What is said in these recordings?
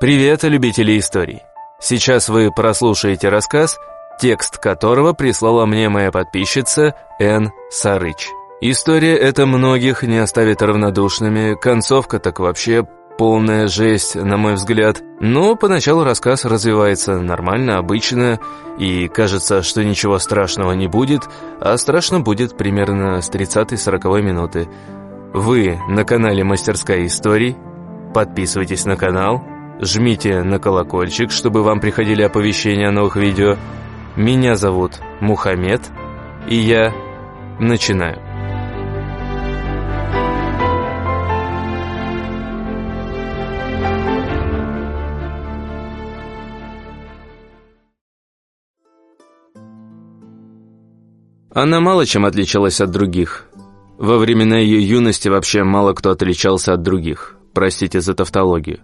Привет, любители историй! Сейчас вы прослушаете рассказ, текст которого прислала мне моя подписчица Н. Сарыч. История эта многих не оставит равнодушными, концовка так вообще полная жесть, на мой взгляд. Но поначалу рассказ развивается нормально, обычно, и кажется, что ничего страшного не будет, а страшно будет примерно с 30-40 минуты. Вы на канале «Мастерская историй», подписывайтесь на канал, жмите на колокольчик, чтобы вам приходили оповещения о новых видео. Меня зовут Мухаммед, и я начинаю. Она мало чем отличалась от других. Во времена ее юности вообще мало кто отличался от других. Простите за тавтологию.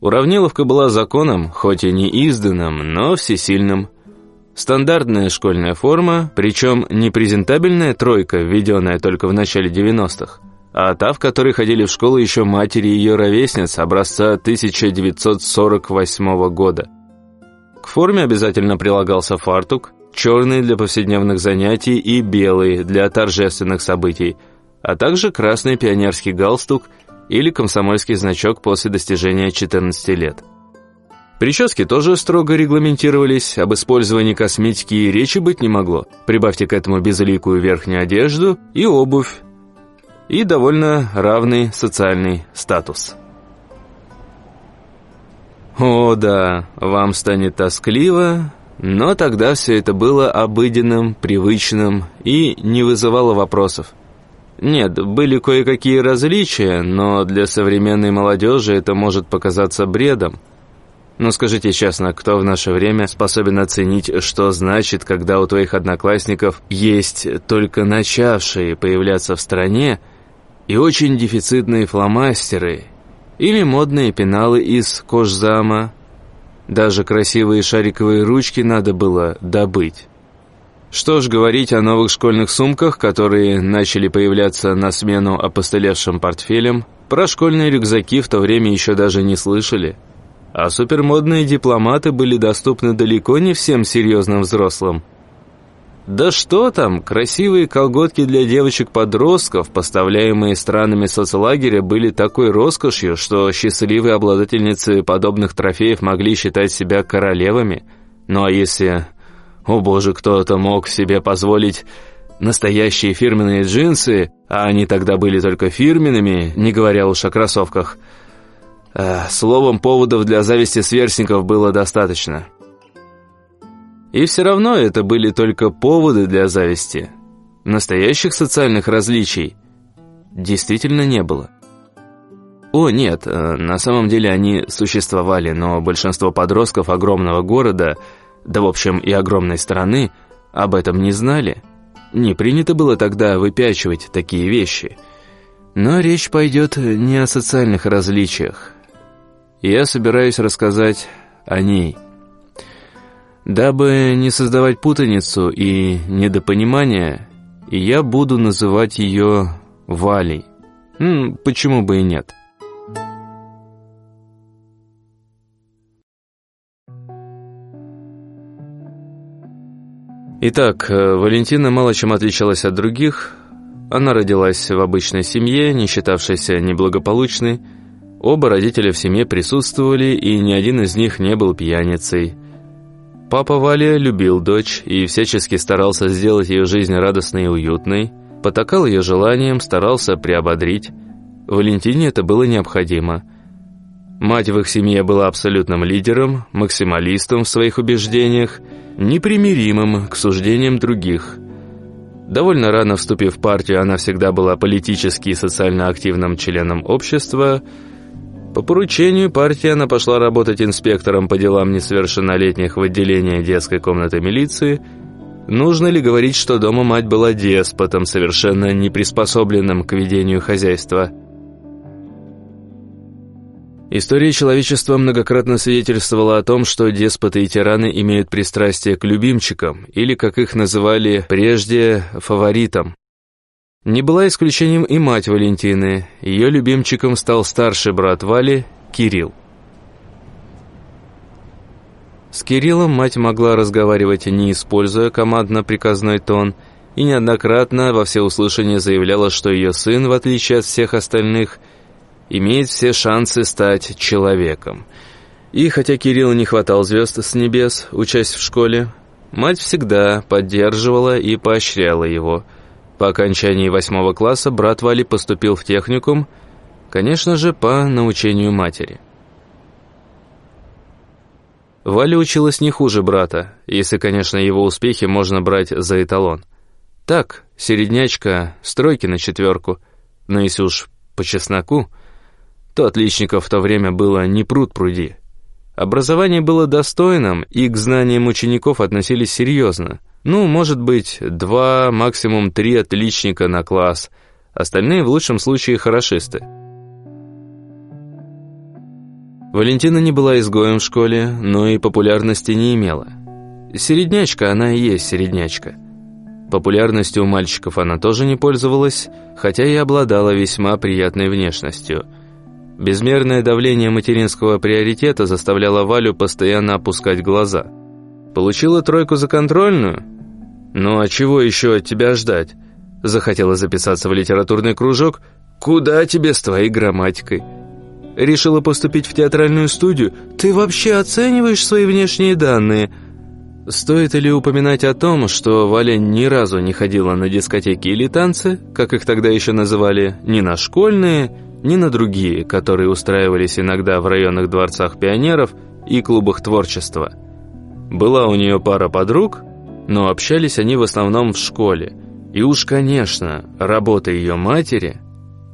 Уравниловка была законом, хоть и не изданным, но всесильным. Стандартная школьная форма, причем не презентабельная тройка, введенная только в начале 90-х, а та, в которой ходили в школу еще матери ее ровесниц образца 1948 года. К форме обязательно прилагался фартук, черный для повседневных занятий и белый для торжественных событий, а также красный пионерский галстук или комсомольский значок после достижения 14 лет. Прически тоже строго регламентировались, об использовании косметики и речи быть не могло. Прибавьте к этому безликую верхнюю одежду и обувь, и довольно равный социальный статус. О да, вам станет тоскливо, но тогда все это было обыденным, привычным и не вызывало вопросов. Нет, были кое-какие различия, но для современной молодежи это может показаться бредом. Но скажите честно, кто в наше время способен оценить, что значит, когда у твоих одноклассников есть только начавшие появляться в стране и очень дефицитные фломастеры или модные пеналы из кожзама, даже красивые шариковые ручки надо было добыть. Что ж говорить о новых школьных сумках, которые начали появляться на смену опостылевшим портфелям. Про школьные рюкзаки в то время еще даже не слышали. А супермодные дипломаты были доступны далеко не всем серьезным взрослым. Да что там, красивые колготки для девочек-подростков, поставляемые странами соцлагеря, были такой роскошью, что счастливые обладательницы подобных трофеев могли считать себя королевами. Ну а если, о боже, кто-то мог себе позволить настоящие фирменные джинсы, а они тогда были только фирменными, не говоря уж о кроссовках, э, словом, поводов для зависти сверстников было достаточно. И все равно это были только поводы для зависти. Настоящих социальных различий действительно не было. О, нет, э, на самом деле они существовали, но большинство подростков огромного города, да в общем и огромной страны, об этом не знали. Не принято было тогда выпячивать такие вещи. Но речь пойдет не о социальных различиях. Я собираюсь рассказать о ней – Дабы не создавать путаницу и недопонимания, я буду называть ее Валей. Почему бы и нет? Итак, э, Валентина мало чем отличалась от других. Она родилась в обычной семье, не считавшейся неблагополучной. Оба родителя в семье присутствовали, и ни один из них не был пьяницей – Папа Валя любил дочь и всячески старался сделать ее жизнь радостной и уютной, потакал ее желанием, старался приободрить. Валентине это было необходимо. Мать в их семье была абсолютным лидером, максималистом в своих убеждениях, непримиримым к суждениям других. Довольно рано вступив в партию, она всегда была политически и социально активным членом общества – по поручению партии она пошла работать инспектором по делам несовершеннолетних в отделении детской комнаты милиции. Нужно ли говорить, что дома мать была деспотом, совершенно не приспособленным к ведению хозяйства? История человечества многократно свидетельствовала о том, что деспоты и тираны имеют пристрастие к любимчикам, или, как их называли прежде, фаворитам. Не была исключением и мать Валентины. Ее любимчиком стал старший брат Вали, Кирилл. С Кириллом мать могла разговаривать, не используя командно-приказной тон, и неоднократно во всеуслышание заявляла, что ее сын, в отличие от всех остальных, имеет все шансы стать человеком. И хотя Кириллу не хватал звезд с небес, учась в школе, мать всегда поддерживала и поощряла его. По окончании восьмого класса брат Вали поступил в техникум, конечно же, по научению матери. Валя училась не хуже брата, если, конечно, его успехи можно брать за эталон. Так, середнячка, стройки на четверку, но если уж по чесноку, то отличников в то время было не пруд пруди. Образование было достойным, и к знаниям учеников относились серьезно. Ну, может быть, два, максимум три отличника на класс, остальные в лучшем случае хорошисты. Валентина не была изгоем в школе, но и популярности не имела. Середнячка она и есть середнячка. Популярностью у мальчиков она тоже не пользовалась, хотя и обладала весьма приятной внешностью. Безмерное давление материнского приоритета заставляло Валю постоянно опускать глаза. Получила тройку за контрольную? Ну а чего еще от тебя ждать? Захотела записаться в литературный кружок? Куда тебе с твоей грамматикой? решила поступить в театральную студию, ты вообще оцениваешь свои внешние данные? Стоит ли упоминать о том, что Валя ни разу не ходила на дискотеки или танцы, как их тогда еще называли, ни на школьные, ни на другие, которые устраивались иногда в районных дворцах пионеров и клубах творчества. Была у нее пара подруг, но общались они в основном в школе. И уж, конечно, работа ее матери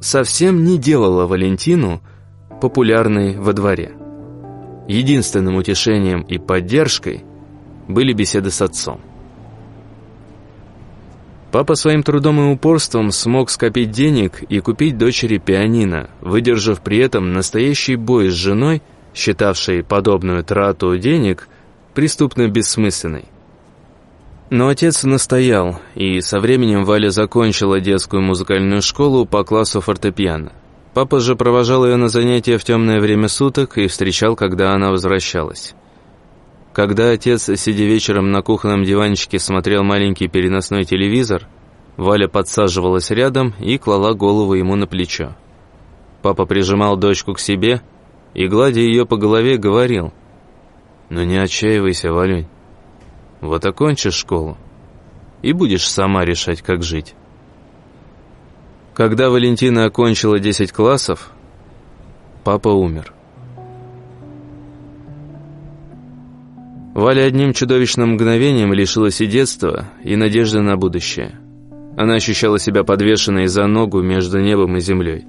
совсем не делала Валентину популярной во дворе. Единственным утешением и поддержкой были беседы с отцом. Папа своим трудом и упорством смог скопить денег и купить дочери пианино, выдержав при этом настоящий бой с женой, считавшей подобную трату денег преступно бессмысленной. Но отец настоял, и со временем Валя закончила детскую музыкальную школу по классу фортепиано. Папа же провожал ее на занятия в темное время суток и встречал, когда она возвращалась. Когда отец, сидя вечером на кухонном диванчике, смотрел маленький переносной телевизор, Валя подсаживалась рядом и клала голову ему на плечо. Папа прижимал дочку к себе и, гладя ее по голове, говорил, «Ну не отчаивайся, Валюнь, вот окончишь школу и будешь сама решать, как жить». Когда Валентина окончила 10 классов, папа умер. Валя одним чудовищным мгновением лишилась и детства, и надежды на будущее. Она ощущала себя подвешенной за ногу между небом и землей.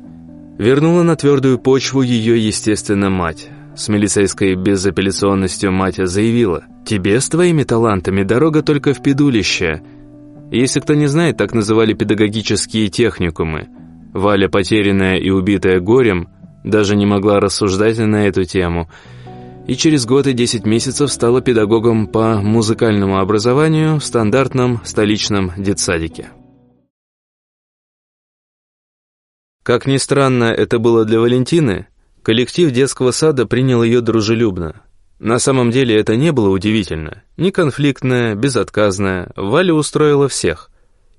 Вернула на твердую почву ее, естественно, мать. С милицейской безапелляционностью мать заявила, «Тебе с твоими талантами дорога только в педулище», если кто не знает, так называли педагогические техникумы. Валя, потерянная и убитая горем, даже не могла рассуждать на эту тему. И через год и 10 месяцев стала педагогом по музыкальному образованию в стандартном столичном детсадике. Как ни странно это было для Валентины, коллектив детского сада принял ее дружелюбно. На самом деле это не было удивительно. Не конфликтная, безотказная, Валя устроила всех.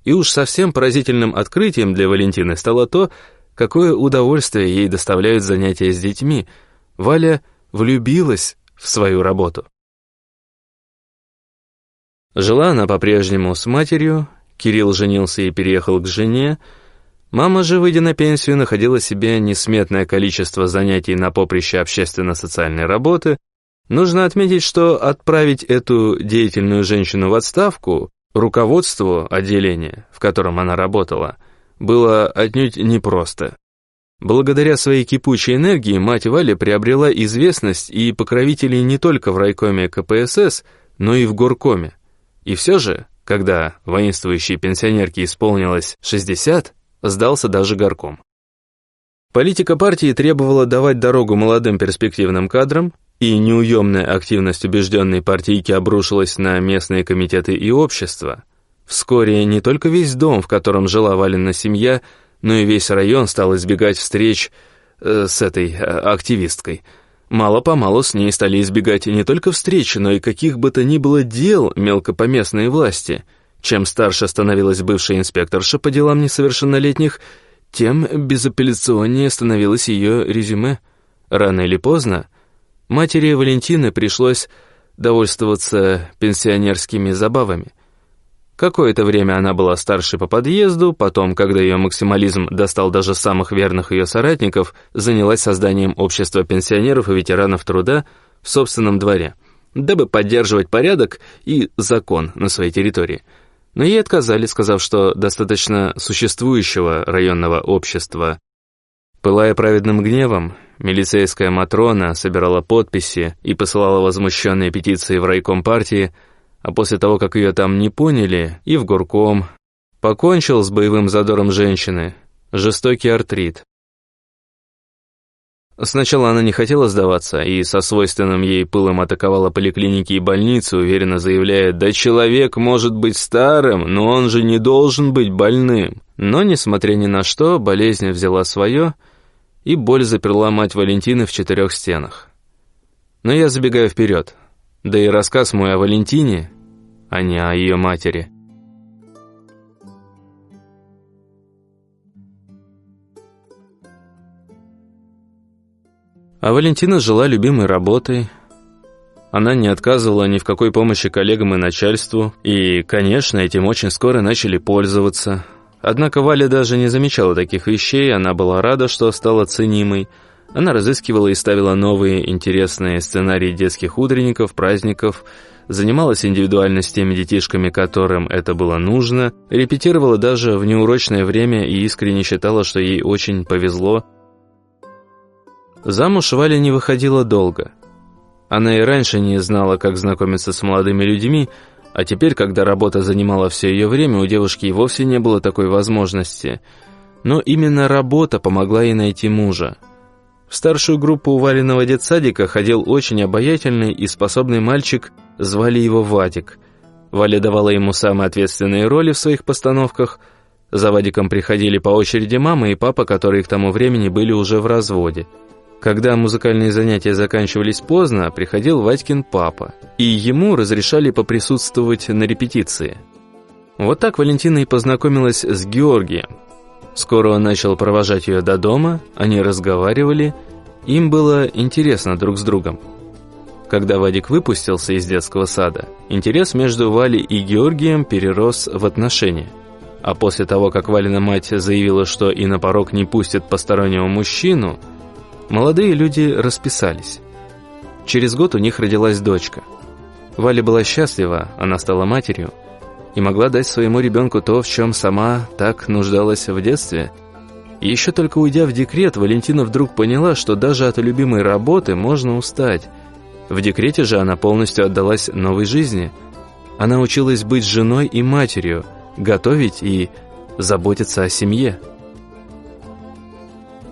И уж совсем поразительным открытием для Валентины стало то, какое удовольствие ей доставляют занятия с детьми. Валя влюбилась в свою работу. Жила она по-прежнему с матерью, Кирилл женился и переехал к жене, Мама же, выйдя на пенсию, находила себе несметное количество занятий на поприще общественно-социальной работы, Нужно отметить, что отправить эту деятельную женщину в отставку руководству отделения, в котором она работала, было отнюдь непросто. Благодаря своей кипучей энергии мать Валя приобрела известность и покровителей не только в райкоме КПСС, но и в горкоме. И все же, когда воинствующей пенсионерке исполнилось 60, сдался даже горком. Политика партии требовала давать дорогу молодым перспективным кадрам, и неуемная активность убежденной партийки обрушилась на местные комитеты и общества. Вскоре не только весь дом, в котором жила Валина семья, но и весь район стал избегать встреч э, с этой э, активисткой. Мало-помалу с ней стали избегать не только встречи, но и каких бы то ни было дел мелкопоместные власти. Чем старше становилась бывшая инспекторша по делам несовершеннолетних, тем безапелляционнее становилось ее резюме. Рано или поздно матери Валентины пришлось довольствоваться пенсионерскими забавами. Какое-то время она была старшей по подъезду, потом, когда ее максимализм достал даже самых верных ее соратников, занялась созданием общества пенсионеров и ветеранов труда в собственном дворе, дабы поддерживать порядок и закон на своей территории. Но ей отказали, сказав, что достаточно существующего районного общества. Пылая праведным гневом, милицейская Матрона собирала подписи и посылала возмущенные петиции в райком партии, а после того, как ее там не поняли, и в горком, покончил с боевым задором женщины, жестокий артрит. Сначала она не хотела сдаваться и со свойственным ей пылом атаковала поликлиники и больницы, уверенно заявляя, «Да человек может быть старым, но он же не должен быть больным». Но, несмотря ни на что, болезнь взяла свое, и боль заперла мать Валентины в четырех стенах. Но я забегаю вперед. Да и рассказ мой о Валентине а не о ее матери. А Валентина жила любимой работой. Она не отказывала ни в какой помощи коллегам и начальству, и, конечно, этим очень скоро начали пользоваться. Однако Валя даже не замечала таких вещей, она была рада, что стала ценимой. Она разыскивала и ставила новые интересные сценарии детских утренников, праздников, занималась индивидуально с теми детишками, которым это было нужно, репетировала даже в неурочное время и искренне считала, что ей очень повезло. Замуж Валя не выходила долго. Она и раньше не знала, как знакомиться с молодыми людьми, а теперь, когда работа занимала все ее время, у девушки и вовсе не было такой возможности. Но именно работа помогла ей найти мужа. В старшую группу у Валиного детсадика ходил очень обаятельный и способный мальчик – Звали его Вадик. Валя давала ему самые ответственные роли в своих постановках. За Вадиком приходили по очереди мама и папа, которые к тому времени были уже в разводе. Когда музыкальные занятия заканчивались поздно, приходил Вадькин папа, и ему разрешали поприсутствовать на репетиции. Вот так Валентина и познакомилась с Георгием. Скоро он начал провожать ее до дома, они разговаривали, им было интересно друг с другом. Когда Вадик выпустился из детского сада, интерес между Валей и Георгием перерос в отношения. А после того, как Валина мать заявила, что и на порог не пустит постороннего мужчину, молодые люди расписались. Через год у них родилась дочка. Валя была счастлива, она стала матерью, и могла дать своему ребенку то, в чем сама так нуждалась в детстве. И еще только уйдя в декрет, Валентина вдруг поняла, что даже от любимой работы можно устать – в декрете же она полностью отдалась новой жизни. Она училась быть женой и матерью, готовить и заботиться о семье.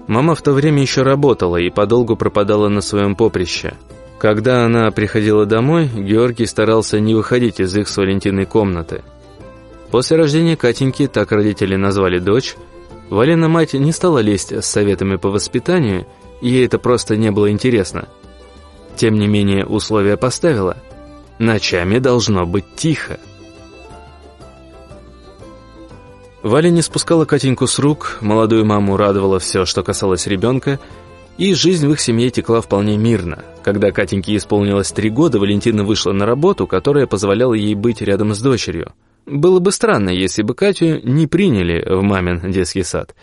Мама в то время еще работала и подолгу пропадала на своем поприще. Когда она приходила домой, Георгий старался не выходить из их с Валентиной комнаты. После рождения Катеньки, так родители назвали дочь, Валена мать не стала лезть с советами по воспитанию, ей это просто не было интересно – тем не менее, условия поставила. Ночами должно быть тихо. Валя не спускала Катеньку с рук, молодую маму радовало все, что касалось ребенка, и жизнь в их семье текла вполне мирно. Когда Катеньке исполнилось три года, Валентина вышла на работу, которая позволяла ей быть рядом с дочерью. Было бы странно, если бы Катю не приняли в мамин детский сад.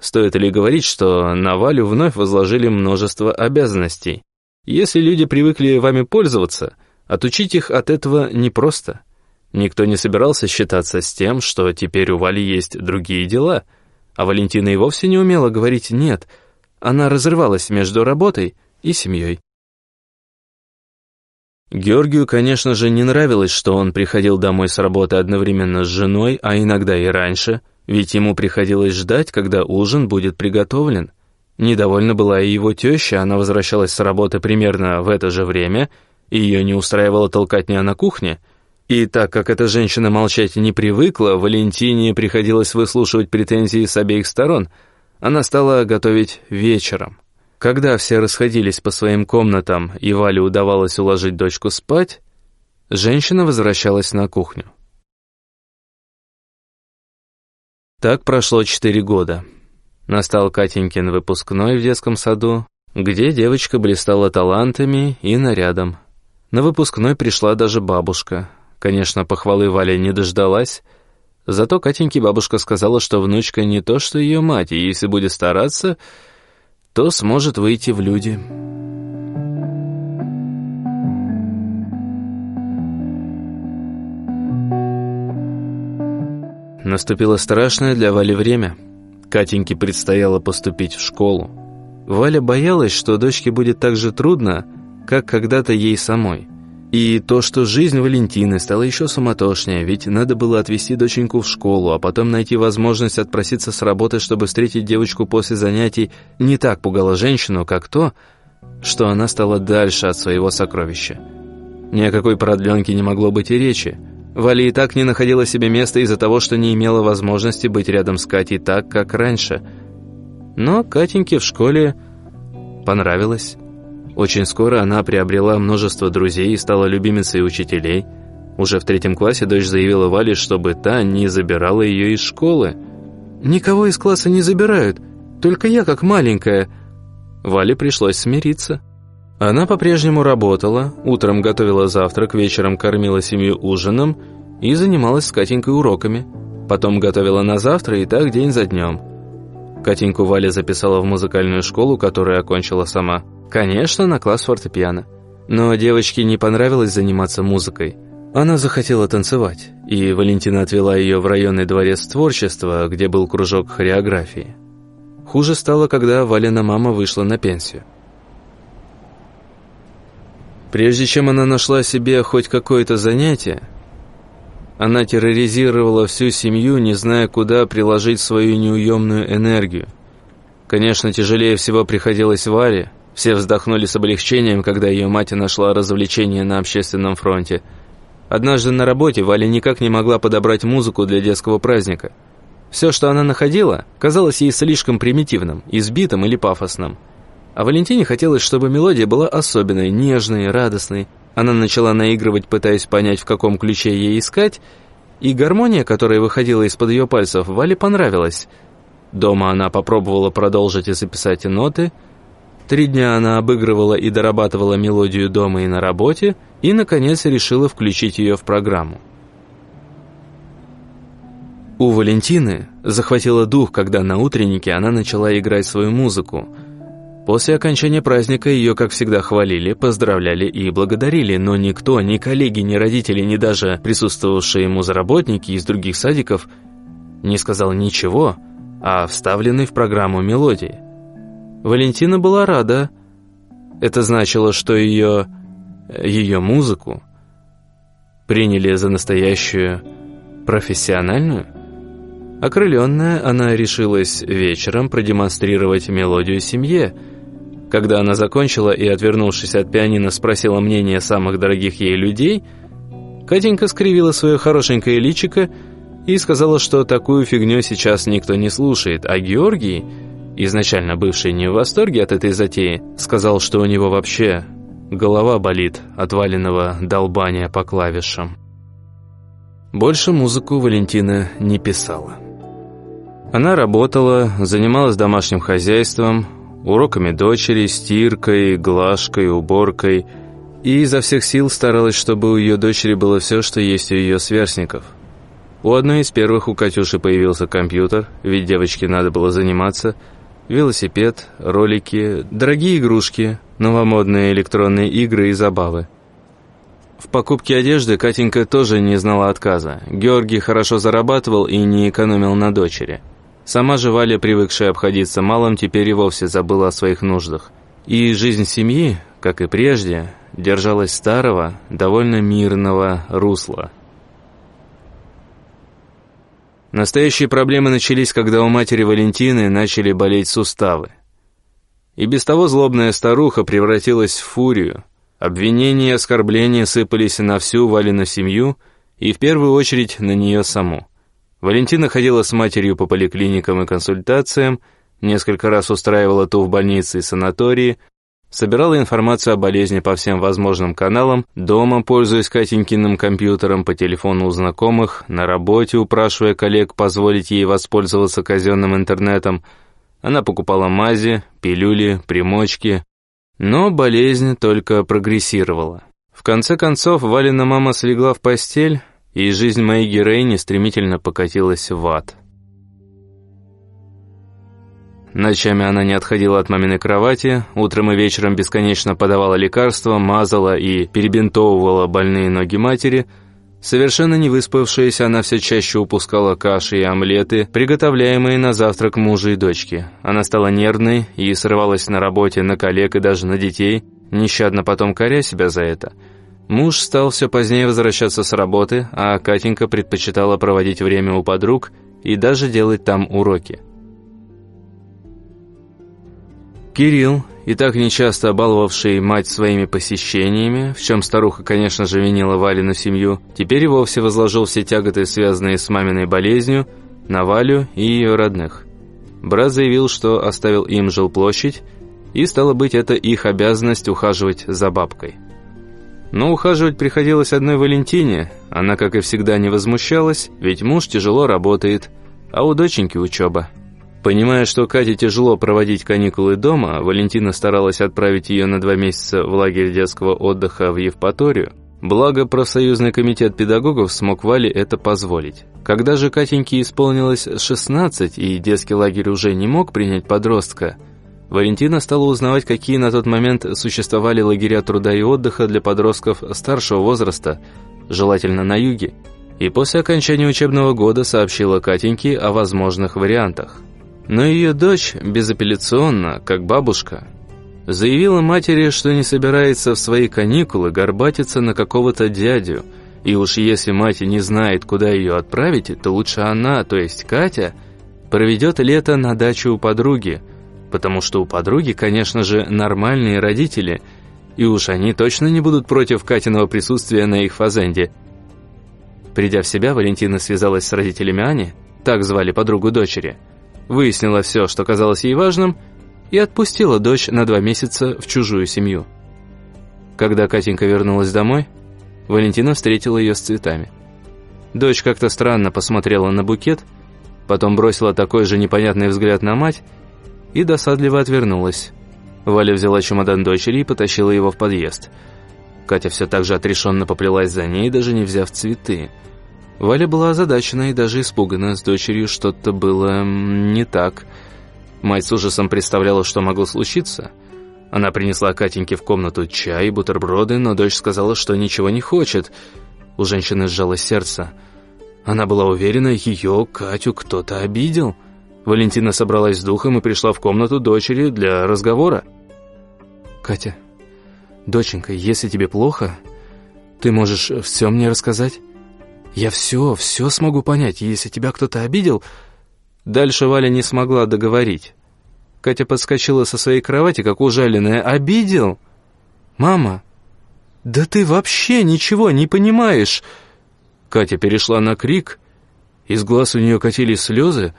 Стоит ли говорить, что на Валю вновь возложили множество обязанностей. Если люди привыкли вами пользоваться, отучить их от этого непросто. Никто не собирался считаться с тем, что теперь у Вали есть другие дела, а Валентина и вовсе не умела говорить «нет». Она разрывалась между работой и семьей. Георгию, конечно же, не нравилось, что он приходил домой с работы одновременно с женой, а иногда и раньше, ведь ему приходилось ждать, когда ужин будет приготовлен – Недовольна была и его теща, она возвращалась с работы примерно в это же время, и ее не устраивала толкатня на кухне. И так как эта женщина молчать не привыкла, Валентине приходилось выслушивать претензии с обеих сторон. Она стала готовить вечером. Когда все расходились по своим комнатам и Вале удавалось уложить дочку спать, женщина возвращалась на кухню. Так прошло четыре года. Настал Катенькин выпускной в детском саду, где девочка блистала талантами и нарядом. На выпускной пришла даже бабушка. Конечно, похвалы Валя не дождалась, зато Катеньке бабушка сказала, что внучка не то, что ее мать, и если будет стараться, то сможет выйти в люди. Наступило страшное для Вали время. Катеньке предстояло поступить в школу. Валя боялась, что дочке будет так же трудно, как когда-то ей самой. И то, что жизнь Валентины стала еще суматошнее, ведь надо было отвезти доченьку в школу, а потом найти возможность отпроситься с работы, чтобы встретить девочку после занятий, не так пугало женщину, как то, что она стала дальше от своего сокровища. Ни о какой продленке не могло быть и речи. Валя и так не находила себе места из-за того, что не имела возможности быть рядом с Катей так, как раньше. Но Катеньке в школе понравилось. Очень скоро она приобрела множество друзей и стала любимицей учителей. Уже в третьем классе дочь заявила Вале, чтобы та не забирала ее из школы. «Никого из класса не забирают, только я как маленькая». Вале пришлось смириться. Она по-прежнему работала, утром готовила завтрак, вечером кормила семью ужином и занималась с Катенькой уроками. Потом готовила на завтра и так день за днем. Катеньку Валя записала в музыкальную школу, которую окончила сама. Конечно, на класс фортепиано. Но девочке не понравилось заниматься музыкой. Она захотела танцевать, и Валентина отвела ее в районный дворец творчества, где был кружок хореографии. Хуже стало, когда Валина мама вышла на пенсию. Прежде чем она нашла себе хоть какое-то занятие, она терроризировала всю семью, не зная, куда приложить свою неуемную энергию. Конечно, тяжелее всего приходилось Варе. Все вздохнули с облегчением, когда ее мать нашла развлечение на общественном фронте. Однажды на работе Валя никак не могла подобрать музыку для детского праздника. Все, что она находила, казалось ей слишком примитивным, избитым или пафосным – а Валентине хотелось, чтобы мелодия была особенной, нежной, радостной. Она начала наигрывать, пытаясь понять, в каком ключе ей искать, и гармония, которая выходила из-под ее пальцев, Вале понравилась. Дома она попробовала продолжить и записать ноты. Три дня она обыгрывала и дорабатывала мелодию дома и на работе, и, наконец, решила включить ее в программу. У Валентины захватило дух, когда на утреннике она начала играть свою музыку – После окончания праздника ее, как всегда, хвалили, поздравляли и благодарили, но никто, ни коллеги, ни родители, ни даже присутствовавшие музработники из других садиков не сказал ничего о вставленной в программу мелодии. Валентина была рада. Это значило, что ее... ее музыку приняли за настоящую профессиональную. Окрыленная, она решилась вечером продемонстрировать мелодию семье – когда она закончила и, отвернувшись от пианино, спросила мнение самых дорогих ей людей, Катенька скривила свое хорошенькое личико и сказала, что такую фигню сейчас никто не слушает, а Георгий, изначально бывший не в восторге от этой затеи, сказал, что у него вообще голова болит от валенного долбания по клавишам. Больше музыку Валентина не писала. Она работала, занималась домашним хозяйством, уроками дочери, стиркой, глажкой, уборкой, и изо всех сил старалась, чтобы у ее дочери было все, что есть у ее сверстников. У одной из первых у Катюши появился компьютер, ведь девочке надо было заниматься, велосипед, ролики, дорогие игрушки, новомодные электронные игры и забавы. В покупке одежды Катенька тоже не знала отказа. Георгий хорошо зарабатывал и не экономил на дочери – Сама же Валя, привыкшая обходиться малым, теперь и вовсе забыла о своих нуждах. И жизнь семьи, как и прежде, держалась старого, довольно мирного русла. Настоящие проблемы начались, когда у матери Валентины начали болеть суставы. И без того злобная старуха превратилась в фурию. Обвинения и оскорбления сыпались на всю Валину семью и в первую очередь на нее саму. Валентина ходила с матерью по поликлиникам и консультациям, несколько раз устраивала ту в больнице и санатории, собирала информацию о болезни по всем возможным каналам, дома, пользуясь Катенькиным компьютером, по телефону у знакомых, на работе, упрашивая коллег позволить ей воспользоваться казенным интернетом. Она покупала мази, пилюли, примочки, но болезнь только прогрессировала. В конце концов, Валина мама слегла в постель, и жизнь моей героини стремительно покатилась в ад. Ночами она не отходила от маминой кровати, утром и вечером бесконечно подавала лекарства, мазала и перебинтовывала больные ноги матери. Совершенно не выспавшаяся, она все чаще упускала каши и омлеты, приготовляемые на завтрак мужа и дочки. Она стала нервной и срывалась на работе, на коллег и даже на детей, нещадно потом коря себя за это. Муж стал все позднее возвращаться с работы, а Катенька предпочитала проводить время у подруг и даже делать там уроки. Кирилл, и так нечасто баловавший мать своими посещениями, в чем старуха, конечно же, винила Валину семью, теперь и вовсе возложил все тяготы, связанные с маминой болезнью, на Валю и ее родных. Брат заявил, что оставил им жилплощадь, и, стало быть, это их обязанность ухаживать за бабкой. Но ухаживать приходилось одной Валентине, она, как и всегда, не возмущалась, ведь муж тяжело работает, а у доченьки учеба. Понимая, что Кате тяжело проводить каникулы дома, Валентина старалась отправить ее на два месяца в лагерь детского отдыха в Евпаторию. Благо, профсоюзный комитет педагогов смог Вале это позволить. Когда же Катеньке исполнилось 16, и детский лагерь уже не мог принять подростка, Валентина стала узнавать, какие на тот момент существовали лагеря труда и отдыха для подростков старшего возраста, желательно на юге, и после окончания учебного года сообщила Катеньке о возможных вариантах. Но ее дочь безапелляционно, как бабушка, заявила матери, что не собирается в свои каникулы горбатиться на какого-то дядю, и уж если мать не знает, куда ее отправить, то лучше она, то есть Катя, проведет лето на даче у подруги, потому что у подруги, конечно же, нормальные родители, и уж они точно не будут против Катиного присутствия на их фазенде. Придя в себя, Валентина связалась с родителями Ани, так звали подругу дочери – выяснила все, что казалось ей важным, и отпустила дочь на два месяца в чужую семью. Когда Катенька вернулась домой, Валентина встретила ее с цветами. Дочь как-то странно посмотрела на букет, потом бросила такой же непонятный взгляд на мать и досадливо отвернулась. Валя взяла чемодан дочери и потащила его в подъезд. Катя все так же отрешенно поплелась за ней, даже не взяв цветы – Валя была озадачена и даже испугана. С дочерью что-то было не так. Мать с ужасом представляла, что могло случиться. Она принесла Катеньке в комнату чай и бутерброды, но дочь сказала, что ничего не хочет. У женщины сжалось сердце. Она была уверена, ее, Катю, кто-то обидел. Валентина собралась с духом и пришла в комнату дочери для разговора. «Катя, доченька, если тебе плохо, ты можешь все мне рассказать?» Я все, все смогу понять, если тебя кто-то обидел...» Дальше Валя не смогла договорить. Катя подскочила со своей кровати, как ужаленная. «Обидел? Мама, да ты вообще ничего не понимаешь!» Катя перешла на крик, из глаз у нее катились слезы.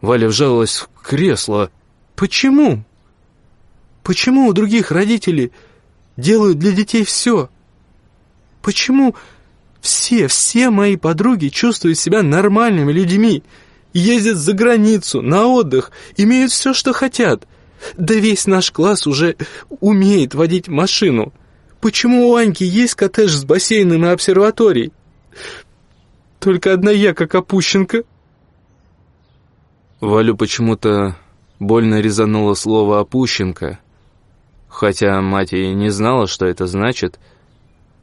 Валя вжалась в кресло. «Почему? Почему у других родителей делают для детей все? Почему...» Все, все мои подруги чувствуют себя нормальными людьми, ездят за границу, на отдых, имеют все, что хотят. Да весь наш класс уже умеет водить машину. Почему у Аньки есть коттедж с бассейном и обсерваторией? Только одна я, как опущенка. Валю почему-то больно резануло слово «опущенка», хотя мать и не знала, что это значит —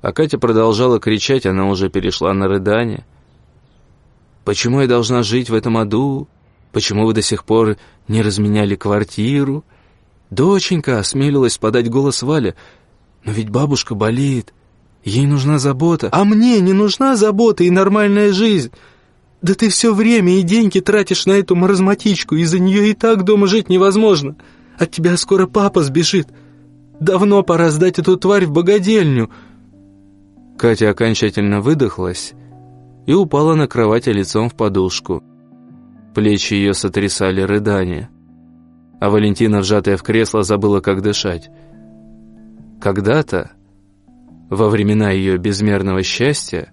а Катя продолжала кричать, она уже перешла на рыдание. «Почему я должна жить в этом аду? Почему вы до сих пор не разменяли квартиру?» «Доченька!» — осмелилась подать голос Валя. «Но ведь бабушка болеет. Ей нужна забота. А мне не нужна забота и нормальная жизнь. Да ты все время и деньги тратишь на эту маразматичку. Из-за нее и так дома жить невозможно. От тебя скоро папа сбежит. Давно пора сдать эту тварь в богадельню». Катя окончательно выдохлась и упала на кровати лицом в подушку. Плечи ее сотрясали рыдания. а Валентина, вжатая в кресло, забыла, как дышать. Когда-то, во времена ее безмерного счастья,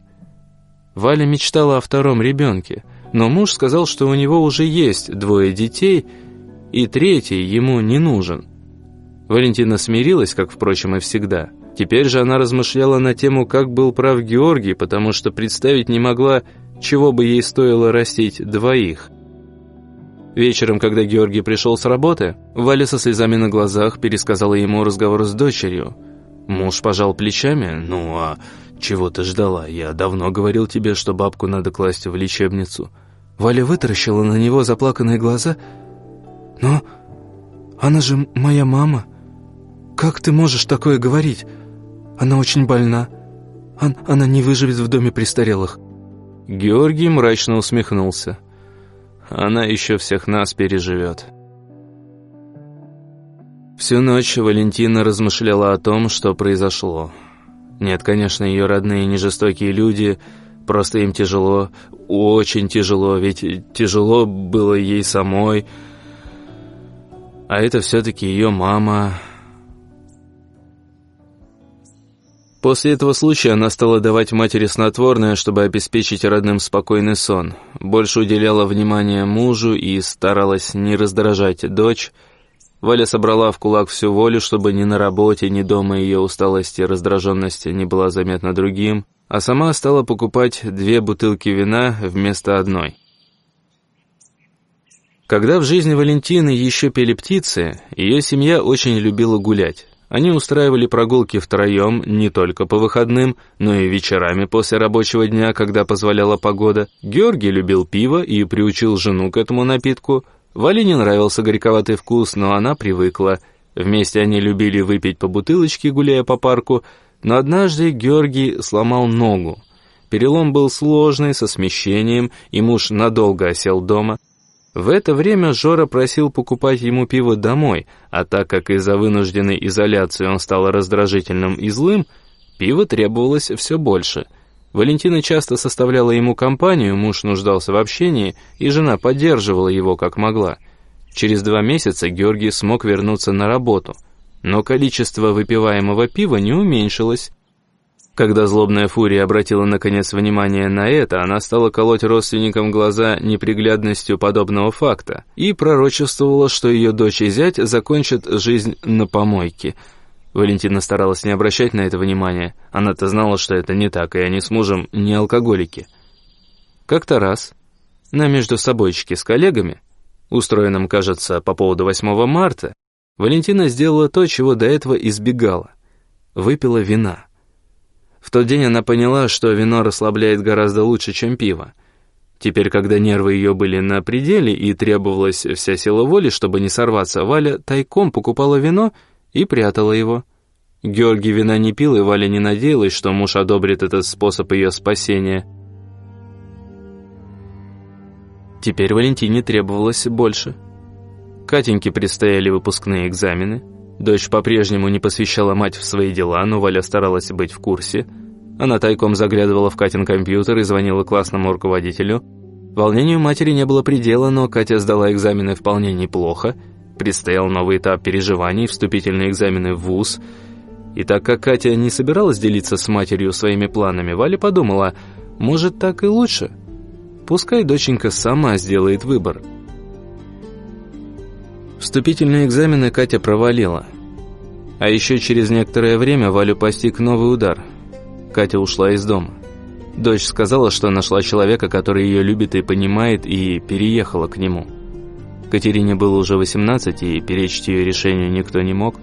Валя мечтала о втором ребенке, но муж сказал, что у него уже есть двое детей, и третий ему не нужен. Валентина смирилась, как, впрочем, и всегда. Теперь же она размышляла на тему, как был прав Георгий, потому что представить не могла, чего бы ей стоило растить двоих. Вечером, когда Георгий пришел с работы, Валя со слезами на глазах пересказала ему разговор с дочерью. Муж пожал плечами. «Ну а чего ты ждала? Я давно говорил тебе, что бабку надо класть в лечебницу». Валя вытаращила на него заплаканные глаза. «Но она же моя мама. Как ты можешь такое говорить? Она очень больна. Она не выживет в доме престарелых». Георгий мрачно усмехнулся. «Она еще всех нас переживет». Всю ночь Валентина размышляла о том, что произошло. Нет, конечно, ее родные не жестокие люди, просто им тяжело, очень тяжело, ведь тяжело было ей самой. А это все-таки ее мама, После этого случая она стала давать матери снотворное, чтобы обеспечить родным спокойный сон. Больше уделяла внимания мужу и старалась не раздражать дочь. Валя собрала в кулак всю волю, чтобы ни на работе, ни дома ее усталости и раздраженности не была заметна другим, а сама стала покупать две бутылки вина вместо одной. Когда в жизни Валентины еще пели птицы, ее семья очень любила гулять. Они устраивали прогулки втроем не только по выходным, но и вечерами после рабочего дня, когда позволяла погода. Георгий любил пиво и приучил жену к этому напитку. Вале не нравился горьковатый вкус, но она привыкла. Вместе они любили выпить по бутылочке, гуляя по парку, но однажды Георгий сломал ногу. Перелом был сложный, со смещением, и муж надолго осел дома. В это время Жора просил покупать ему пиво домой, а так как из-за вынужденной изоляции он стал раздражительным и злым, пива требовалось все больше. Валентина часто составляла ему компанию, муж нуждался в общении, и жена поддерживала его как могла. Через два месяца Георгий смог вернуться на работу, но количество выпиваемого пива не уменьшилось, когда злобная фурия обратила наконец внимание на это, она стала колоть родственникам глаза неприглядностью подобного факта и пророчествовала, что ее дочь и зять закончат жизнь на помойке. Валентина старалась не обращать на это внимания. Она-то знала, что это не так, и они с мужем не алкоголики. Как-то раз, на между собойчике с коллегами, устроенном, кажется, по поводу 8 марта, Валентина сделала то, чего до этого избегала. Выпила вина. В тот день она поняла, что вино расслабляет гораздо лучше, чем пиво. Теперь, когда нервы ее были на пределе и требовалась вся сила воли, чтобы не сорваться, Валя тайком покупала вино и прятала его. Георгий вина не пил, и Валя не надеялась, что муж одобрит этот способ ее спасения. Теперь Валентине требовалось больше. Катеньке предстояли выпускные экзамены – Дочь по-прежнему не посвящала мать в свои дела, но Валя старалась быть в курсе. Она тайком заглядывала в Катин компьютер и звонила классному руководителю. Волнению матери не было предела, но Катя сдала экзамены вполне неплохо. Предстоял новый этап переживаний, вступительные экзамены в ВУЗ. И так как Катя не собиралась делиться с матерью своими планами, Валя подумала, может так и лучше. Пускай доченька сама сделает выбор. Вступительные экзамены Катя провалила. А еще через некоторое время Валю постиг новый удар. Катя ушла из дома. Дочь сказала, что нашла человека, который ее любит и понимает, и переехала к нему. Катерине было уже 18, и перечить ее решению никто не мог.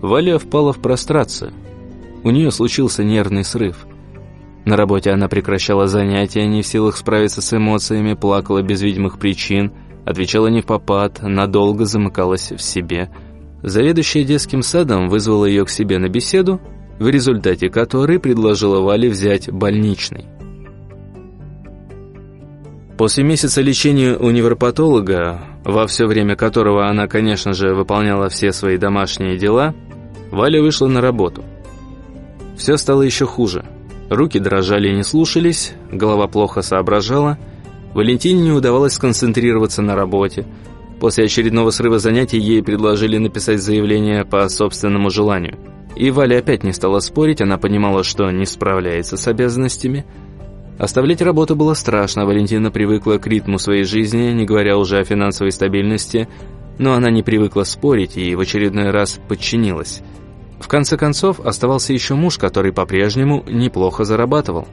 Валя впала в прострацию. У нее случился нервный срыв. На работе она прекращала занятия, не в силах справиться с эмоциями, плакала без видимых причин – Отвечала не в попад, надолго замыкалась в себе. Заведующая детским садом вызвала ее к себе на беседу, в результате которой предложила Вале взять больничный. После месяца лечения у невропатолога, во все время которого она, конечно же, выполняла все свои домашние дела, Валя вышла на работу. Все стало еще хуже. Руки дрожали и не слушались, голова плохо соображала – Валентине не удавалось сконцентрироваться на работе. После очередного срыва занятий ей предложили написать заявление по собственному желанию. И Валя опять не стала спорить, она понимала, что не справляется с обязанностями. Оставлять работу было страшно, Валентина привыкла к ритму своей жизни, не говоря уже о финансовой стабильности, но она не привыкла спорить и в очередной раз подчинилась. В конце концов, оставался еще муж, который по-прежнему неплохо зарабатывал.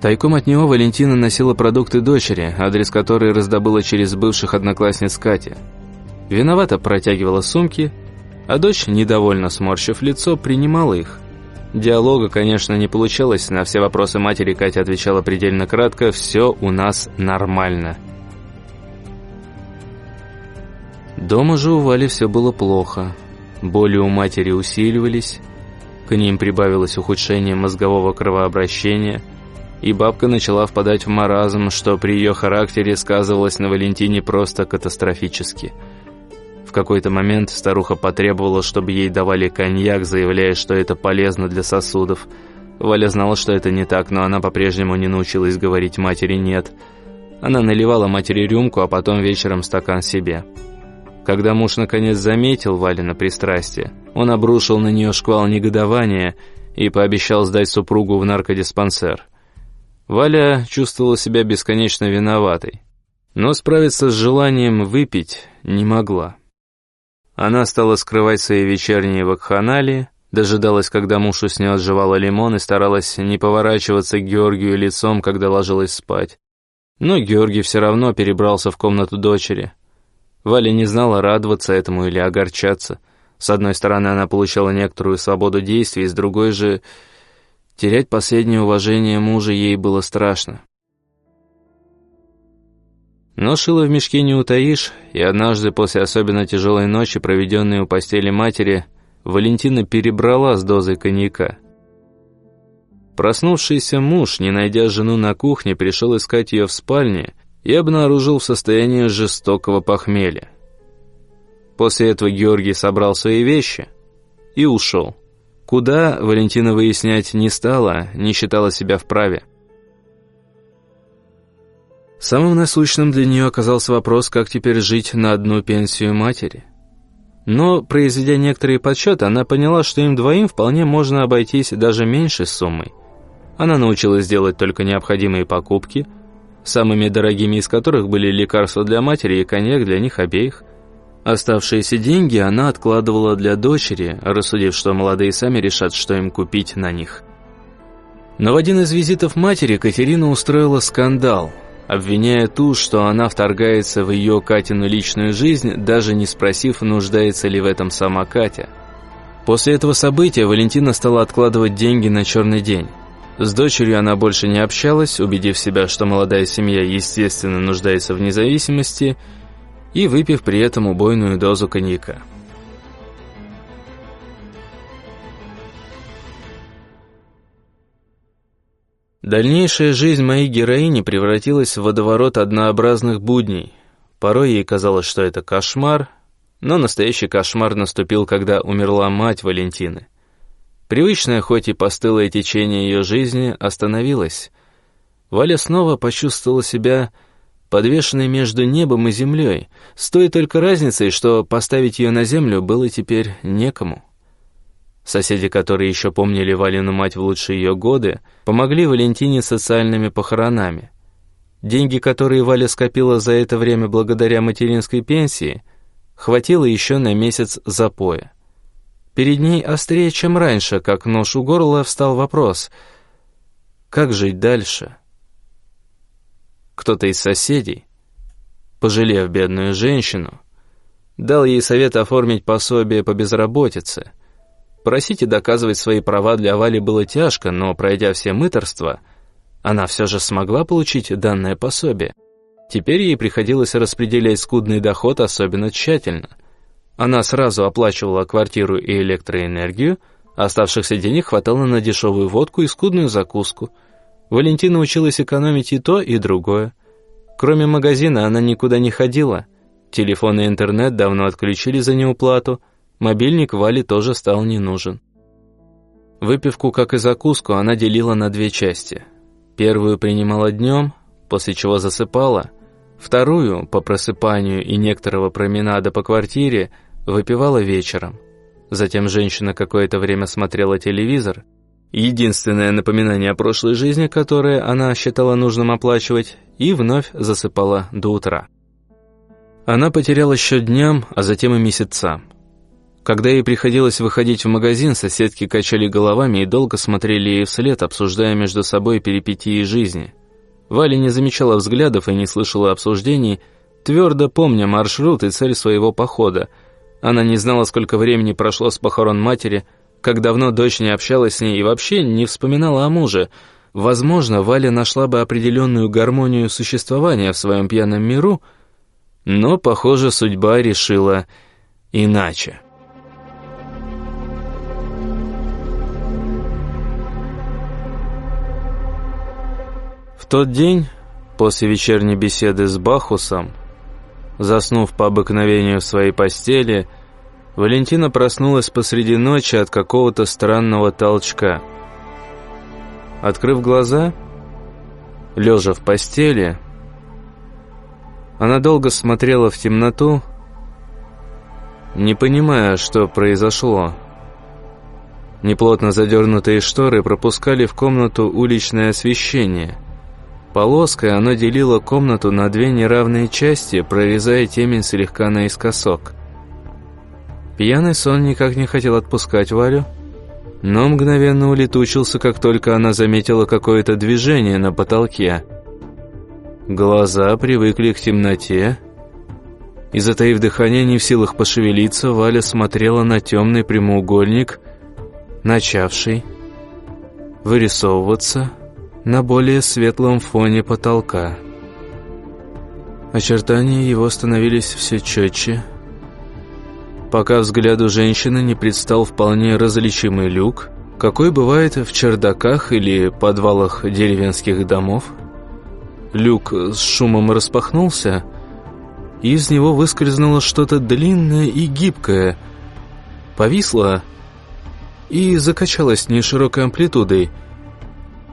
Тайком от него Валентина носила продукты дочери, адрес которой раздобыла через бывших одноклассниц Кати. Виновато протягивала сумки, а дочь, недовольно сморщив лицо, принимала их. Диалога, конечно, не получалось, на все вопросы матери Катя отвечала предельно кратко «все у нас нормально». Дома же у Вали все было плохо. Боли у матери усиливались, к ним прибавилось ухудшение мозгового кровообращения – и бабка начала впадать в маразм, что при ее характере сказывалось на Валентине просто катастрофически. В какой-то момент старуха потребовала, чтобы ей давали коньяк, заявляя, что это полезно для сосудов. Валя знала, что это не так, но она по-прежнему не научилась говорить матери «нет». Она наливала матери рюмку, а потом вечером стакан себе. Когда муж наконец заметил Валина пристрастие, он обрушил на нее шквал негодования и пообещал сдать супругу в наркодиспансер – Валя чувствовала себя бесконечно виноватой, но справиться с желанием выпить не могла. Она стала скрывать свои вечерние вакханалии, дожидалась, когда муж уснет, жевала лимон и старалась не поворачиваться к Георгию лицом, когда ложилась спать. Но Георгий все равно перебрался в комнату дочери. Валя не знала, радоваться этому или огорчаться. С одной стороны, она получала некоторую свободу действий, с другой же Терять последнее уважение мужа ей было страшно. Но шило в мешке не утаишь, и однажды после особенно тяжелой ночи, проведенной у постели матери, Валентина перебрала с дозой коньяка. Проснувшийся муж, не найдя жену на кухне, пришел искать ее в спальне и обнаружил в состоянии жестокого похмелья. После этого Георгий собрал свои вещи и ушел. Куда, Валентина выяснять не стала, не считала себя вправе. Самым насущным для нее оказался вопрос, как теперь жить на одну пенсию матери. Но, произведя некоторые подсчеты, она поняла, что им двоим вполне можно обойтись даже меньшей суммой. Она научилась делать только необходимые покупки, самыми дорогими из которых были лекарства для матери и коньяк для них обеих – Оставшиеся деньги она откладывала для дочери, рассудив, что молодые сами решат, что им купить на них. Но в один из визитов матери Катерина устроила скандал, обвиняя ту, что она вторгается в ее Катину личную жизнь, даже не спросив, нуждается ли в этом сама Катя. После этого события Валентина стала откладывать деньги на черный день. С дочерью она больше не общалась, убедив себя, что молодая семья, естественно, нуждается в независимости – и выпив при этом убойную дозу коньяка. Дальнейшая жизнь моей героини превратилась в водоворот однообразных будней. Порой ей казалось, что это кошмар, но настоящий кошмар наступил, когда умерла мать Валентины. Привычное, хоть и постылое течение ее жизни, остановилось. Валя снова почувствовала себя подвешенной между небом и землей, с той только разницей, что поставить ее на землю было теперь некому. Соседи, которые еще помнили Валину мать в лучшие ее годы, помогли Валентине социальными похоронами. Деньги, которые Валя скопила за это время благодаря материнской пенсии, хватило еще на месяц запоя. Перед ней острее, чем раньше, как нож у горла, встал вопрос, как жить дальше? кто-то из соседей, пожалев бедную женщину, дал ей совет оформить пособие по безработице. Просить и доказывать свои права для Вали было тяжко, но, пройдя все мыторства, она все же смогла получить данное пособие. Теперь ей приходилось распределять скудный доход особенно тщательно. Она сразу оплачивала квартиру и электроэнергию, а оставшихся денег хватало на дешевую водку и скудную закуску – Валентина училась экономить и то, и другое. Кроме магазина она никуда не ходила. Телефон и интернет давно отключили за неуплату, мобильник Вале тоже стал не нужен. Выпивку, как и закуску, она делила на две части. Первую принимала днем, после чего засыпала, Вторую, по просыпанию и некоторого променада по квартире, выпивала вечером. Затем женщина какое-то время смотрела телевизор. Единственное напоминание о прошлой жизни, которое она считала нужным оплачивать, и вновь засыпала до утра. Она потеряла счет дням, а затем и месяцам. Когда ей приходилось выходить в магазин, соседки качали головами и долго смотрели ей вслед, обсуждая между собой перипетии жизни. Валя не замечала взглядов и не слышала обсуждений, твердо помня маршрут и цель своего похода. Она не знала, сколько времени прошло с похорон матери, как давно дочь не общалась с ней и вообще не вспоминала о муже. Возможно, Валя нашла бы определенную гармонию существования в своем пьяном миру, но, похоже, судьба решила иначе. Тот день, после вечерней беседы с Бахусом, заснув по обыкновению в своей постели, Валентина проснулась посреди ночи от какого-то странного толчка. Открыв глаза, лежа в постели, она долго смотрела в темноту, не понимая, что произошло. Неплотно задернутые шторы пропускали в комнату уличное освещение – Полоской оно делило комнату на две неравные части, прорезая темень слегка наискосок. Пьяный сон никак не хотел отпускать Валю, но мгновенно улетучился, как только она заметила какое-то движение на потолке. Глаза привыкли к темноте, и, затаив дыхание, не в силах пошевелиться, Валя смотрела на темный прямоугольник, начавший вырисовываться на более светлом фоне потолка. Очертания его становились все четче, пока взгляду женщины не предстал вполне различимый люк, какой бывает в чердаках или подвалах деревенских домов. Люк с шумом распахнулся, и из него выскользнуло что-то длинное и гибкое, повисло и закачалось неширокой амплитудой,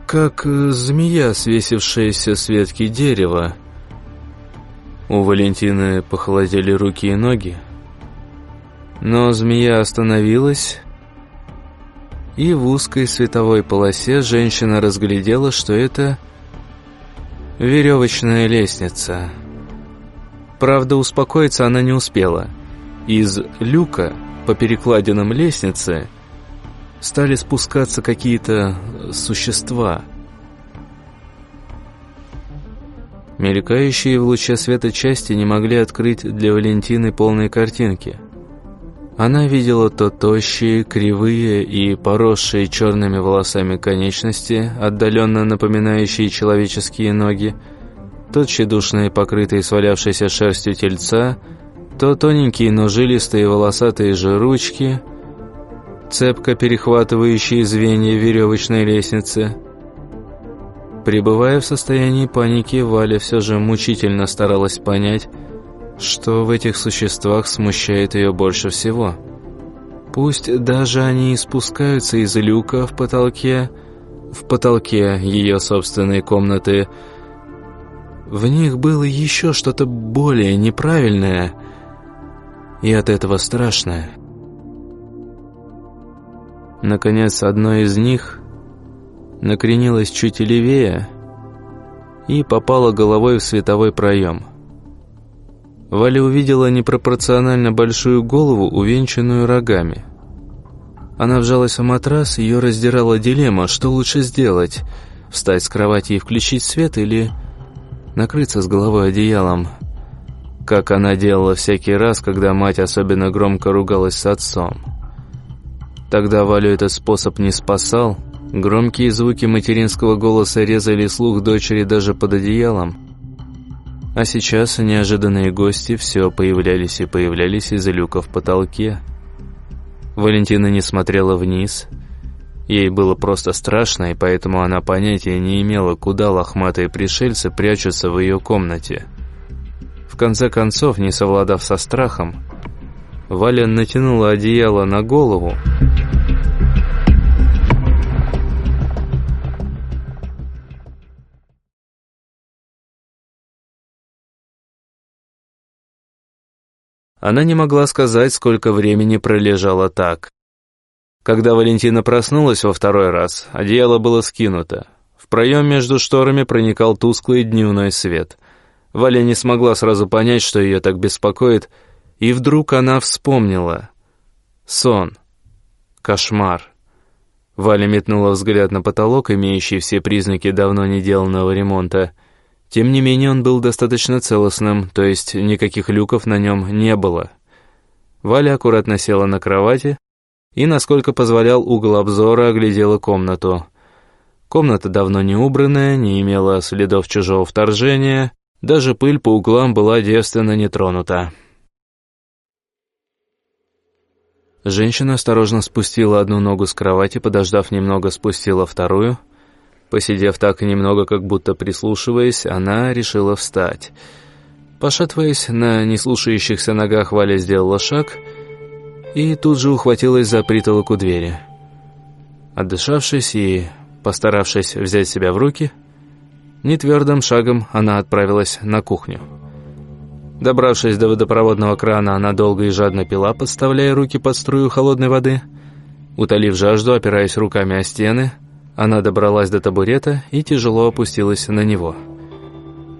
как э, змея, свесившаяся с ветки дерева. У Валентины похолодели руки и ноги, но змея остановилась, и в узкой световой полосе женщина разглядела, что это веревочная лестница. Правда, успокоиться она не успела. Из люка по перекладинам лестницы стали спускаться какие-то существа. Мелькающие в луче света части не могли открыть для Валентины полной картинки. Она видела то тощие, кривые и поросшие черными волосами конечности, отдаленно напоминающие человеческие ноги, то тщедушные, покрытые свалявшейся шерстью тельца, то тоненькие, но жилистые волосатые же ручки – цепко перехватывающие звенья веревочной лестницы. Пребывая в состоянии паники, Валя все же мучительно старалась понять, что в этих существах смущает ее больше всего. Пусть даже они спускаются из люка в потолке, в потолке ее собственной комнаты, в них было еще что-то более неправильное и от этого страшное. Наконец, одно из них накренилось чуть левее и попало головой в световой проем. Валя увидела непропорционально большую голову, увенчанную рогами. Она вжалась в матрас, ее раздирала дилемма, что лучше сделать, встать с кровати и включить свет или накрыться с головой одеялом, как она делала всякий раз, когда мать особенно громко ругалась с отцом. Тогда Валю этот способ не спасал. Громкие звуки материнского голоса резали слух дочери даже под одеялом. А сейчас неожиданные гости все появлялись и появлялись из люка в потолке. Валентина не смотрела вниз. Ей было просто страшно, и поэтому она понятия не имела, куда лохматые пришельцы прячутся в ее комнате. В конце концов, не совладав со страхом, Валя натянула одеяло на голову Она не могла сказать, сколько времени пролежала так. Когда Валентина проснулась во второй раз, одеяло было скинуто. В проем между шторами проникал тусклый дневной свет. Валя не смогла сразу понять, что ее так беспокоит, и вдруг она вспомнила. Сон. Кошмар. Валя метнула взгляд на потолок, имеющий все признаки давно не деланного ремонта. Тем не менее он был достаточно целостным, то есть никаких люков на нем не было. Валя аккуратно села на кровати и, насколько позволял угол обзора, оглядела комнату. Комната давно не убранная, не имела следов чужого вторжения, даже пыль по углам была девственно не тронута. Женщина осторожно спустила одну ногу с кровати, подождав немного, спустила вторую. Посидев так немного, как будто прислушиваясь, она решила встать. Пошатываясь на неслушающихся ногах, Валя сделала шаг и тут же ухватилась за притолоку двери. Отдышавшись и постаравшись взять себя в руки, нетвердым шагом она отправилась на кухню. Добравшись до водопроводного крана, она долго и жадно пила, подставляя руки под струю холодной воды. Утолив жажду, опираясь руками о стены, она добралась до табурета и тяжело опустилась на него.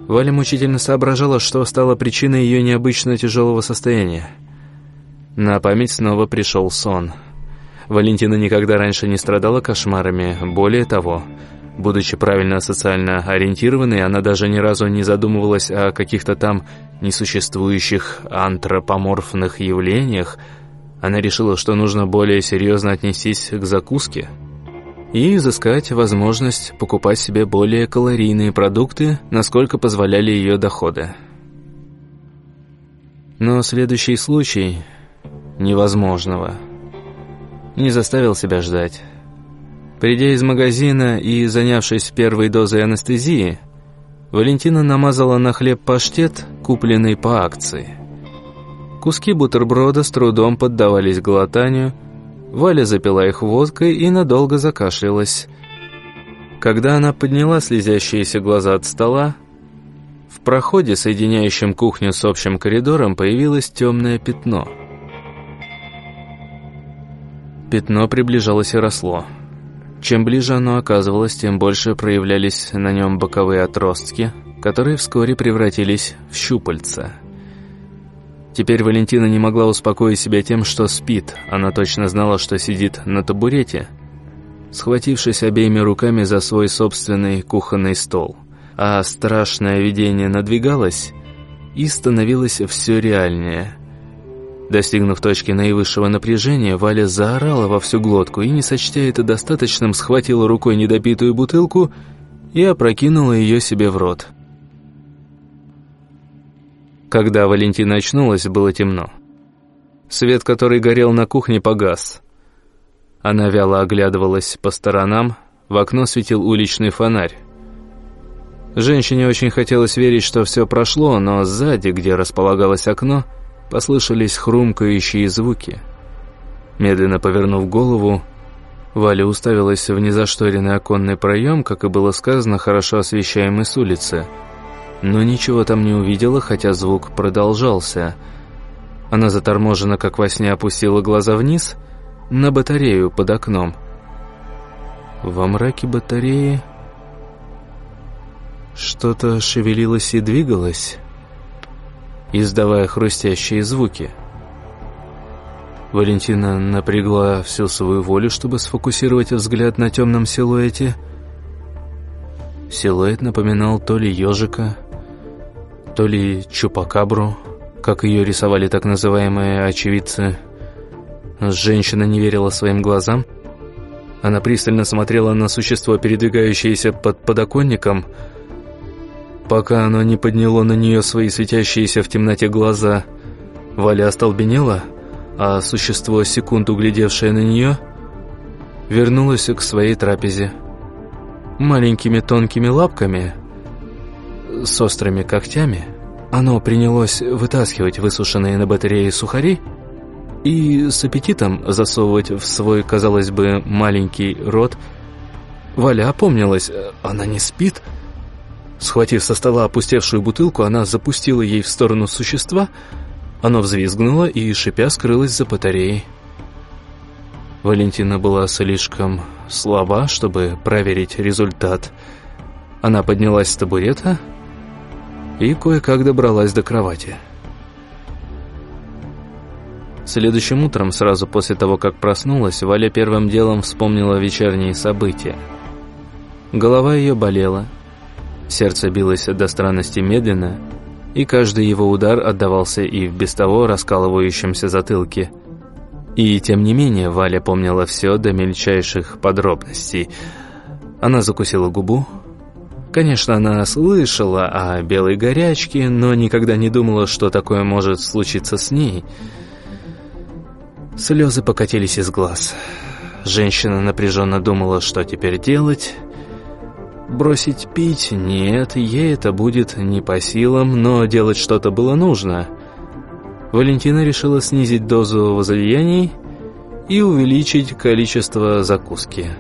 Валя мучительно соображала, что стало причиной ее необычно тяжелого состояния. На память снова пришел сон. Валентина никогда раньше не страдала кошмарами, более того – Будучи правильно социально ориентированной, она даже ни разу не задумывалась о каких-то там несуществующих антропоморфных явлениях. Она решила, что нужно более серьезно отнестись к закуске и изыскать возможность покупать себе более калорийные продукты, насколько позволяли ее доходы. Но следующий случай невозможного не заставил себя ждать. Придя из магазина и занявшись первой дозой анестезии, Валентина намазала на хлеб паштет, купленный по акции. Куски бутерброда с трудом поддавались глотанию, Валя запила их водкой и надолго закашлялась. Когда она подняла слезящиеся глаза от стола, в проходе, соединяющем кухню с общим коридором, появилось темное пятно. Пятно приближалось и росло. Чем ближе оно оказывалось, тем больше проявлялись на нем боковые отростки, которые вскоре превратились в щупальца. Теперь Валентина не могла успокоить себя тем, что спит. Она точно знала, что сидит на табурете, схватившись обеими руками за свой собственный кухонный стол. А страшное видение надвигалось и становилось все реальнее – Достигнув точки наивысшего напряжения, Валя заорала во всю глотку и, не сочтя это достаточным, схватила рукой недопитую бутылку и опрокинула ее себе в рот. Когда Валентина очнулась, было темно. Свет, который горел на кухне, погас. Она вяло оглядывалась по сторонам, в окно светил уличный фонарь. Женщине очень хотелось верить, что все прошло, но сзади, где располагалось окно, послышались хрумкающие звуки. Медленно повернув голову, Валя уставилась в незашторенный оконный проем, как и было сказано, хорошо освещаемый с улицы. Но ничего там не увидела, хотя звук продолжался. Она заторможенно, как во сне, опустила глаза вниз на батарею под окном. Во мраке батареи что-то шевелилось и двигалось издавая хрустящие звуки. Валентина напрягла всю свою волю, чтобы сфокусировать взгляд на темном силуэте. Силуэт напоминал то ли ежика, то ли чупакабру, как ее рисовали так называемые очевидцы. Женщина не верила своим глазам. Она пристально смотрела на существо, передвигающееся под подоконником, пока оно не подняло на нее свои светящиеся в темноте глаза. Валя остолбенела, а существо, секунду глядевшее на нее, вернулось к своей трапезе. Маленькими тонкими лапками с острыми когтями оно принялось вытаскивать высушенные на батарее сухари и с аппетитом засовывать в свой, казалось бы, маленький рот. Валя опомнилась, она не спит, — Схватив со стола опустевшую бутылку, она запустила ей в сторону существа, Оно взвизгнуло и, шипя, скрылось за батареей. Валентина была слишком слаба, чтобы проверить результат. Она поднялась с табурета и кое-как добралась до кровати. Следующим утром, сразу после того, как проснулась, Валя первым делом вспомнила вечерние события. Голова ее болела, сердце билось до странности медленно, и каждый его удар отдавался и в без того раскалывающемся затылке. И тем не менее Валя помнила все до мельчайших подробностей. Она закусила губу. Конечно, она слышала о белой горячке, но никогда не думала, что такое может случиться с ней – Слезы покатились из глаз. Женщина напряженно думала, что теперь делать. Бросить пить? Нет, ей это будет не по силам, но делать что-то было нужно. Валентина решила снизить дозу возлияний и увеличить количество закуски.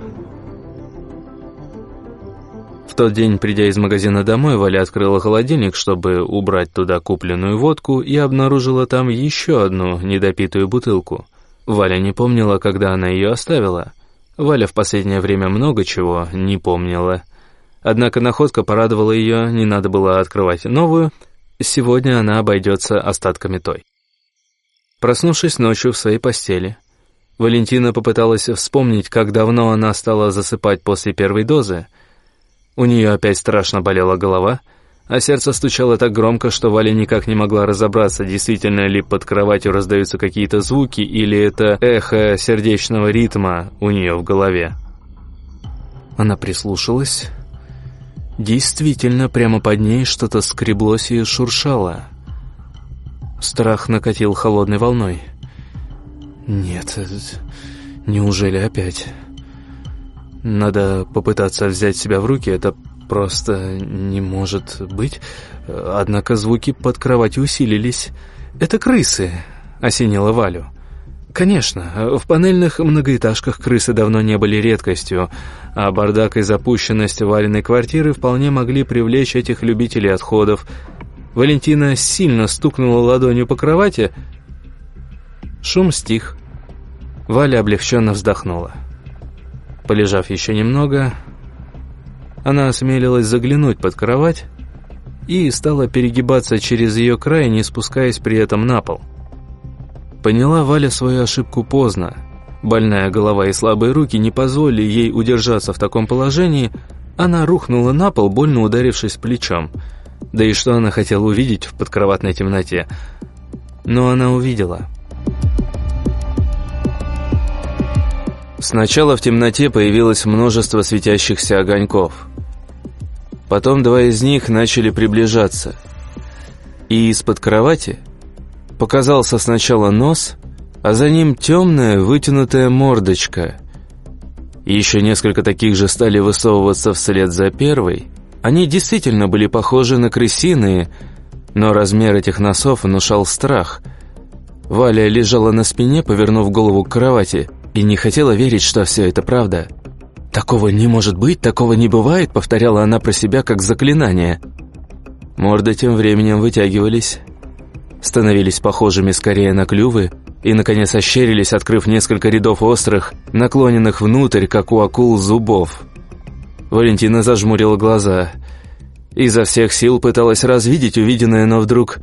Тот день, придя из магазина домой, Валя открыла холодильник, чтобы убрать туда купленную водку, и обнаружила там еще одну недопитую бутылку. Валя не помнила, когда она ее оставила. Валя в последнее время много чего не помнила. Однако находка порадовала ее, не надо было открывать новую. Сегодня она обойдется остатками той. Проснувшись ночью в своей постели, Валентина попыталась вспомнить, как давно она стала засыпать после первой дозы. У нее опять страшно болела голова — а сердце стучало так громко, что Валя никак не могла разобраться, действительно ли под кроватью раздаются какие-то звуки или это эхо сердечного ритма у нее в голове. Она прислушалась. Действительно, прямо под ней что-то скреблось и шуршало. Страх накатил холодной волной. «Нет, неужели опять?» Надо попытаться взять себя в руки, это Просто не может быть. Однако звуки под кроватью усилились. «Это крысы», — осенила Валю. Конечно, в панельных многоэтажках крысы давно не были редкостью, а бардак и запущенность Валиной квартиры вполне могли привлечь этих любителей отходов. Валентина сильно стукнула ладонью по кровати. Шум стих. Валя облегченно вздохнула. Полежав еще немного, она осмелилась заглянуть под кровать и стала перегибаться через ее край, не спускаясь при этом на пол. Поняла Валя свою ошибку поздно. Больная голова и слабые руки не позволили ей удержаться в таком положении, она рухнула на пол, больно ударившись плечом. Да и что она хотела увидеть в подкроватной темноте? Но она увидела. Сначала в темноте появилось множество светящихся огоньков. Потом два из них начали приближаться. И из-под кровати показался сначала нос, а за ним темная вытянутая мордочка. еще несколько таких же стали высовываться вслед за первой. Они действительно были похожи на крысиные, но размер этих носов внушал страх. Валя лежала на спине, повернув голову к кровати, и не хотела верить, что все это правда. «Такого не может быть, такого не бывает», — повторяла она про себя как заклинание. Морды тем временем вытягивались, становились похожими скорее на клювы и, наконец, ощерились, открыв несколько рядов острых, наклоненных внутрь, как у акул, зубов. Валентина зажмурила глаза. Изо всех сил пыталась развидеть увиденное, но вдруг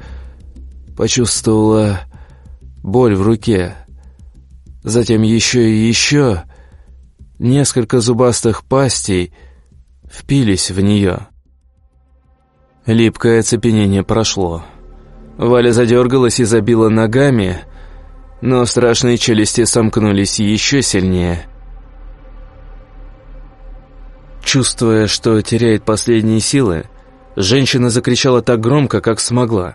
почувствовала боль в руке. Затем еще и еще... Несколько зубастых пастей впились в нее. Липкое оцепенение прошло. Валя задергалась и забила ногами, но страшные челюсти сомкнулись еще сильнее. Чувствуя, что теряет последние силы, женщина закричала так громко, как смогла.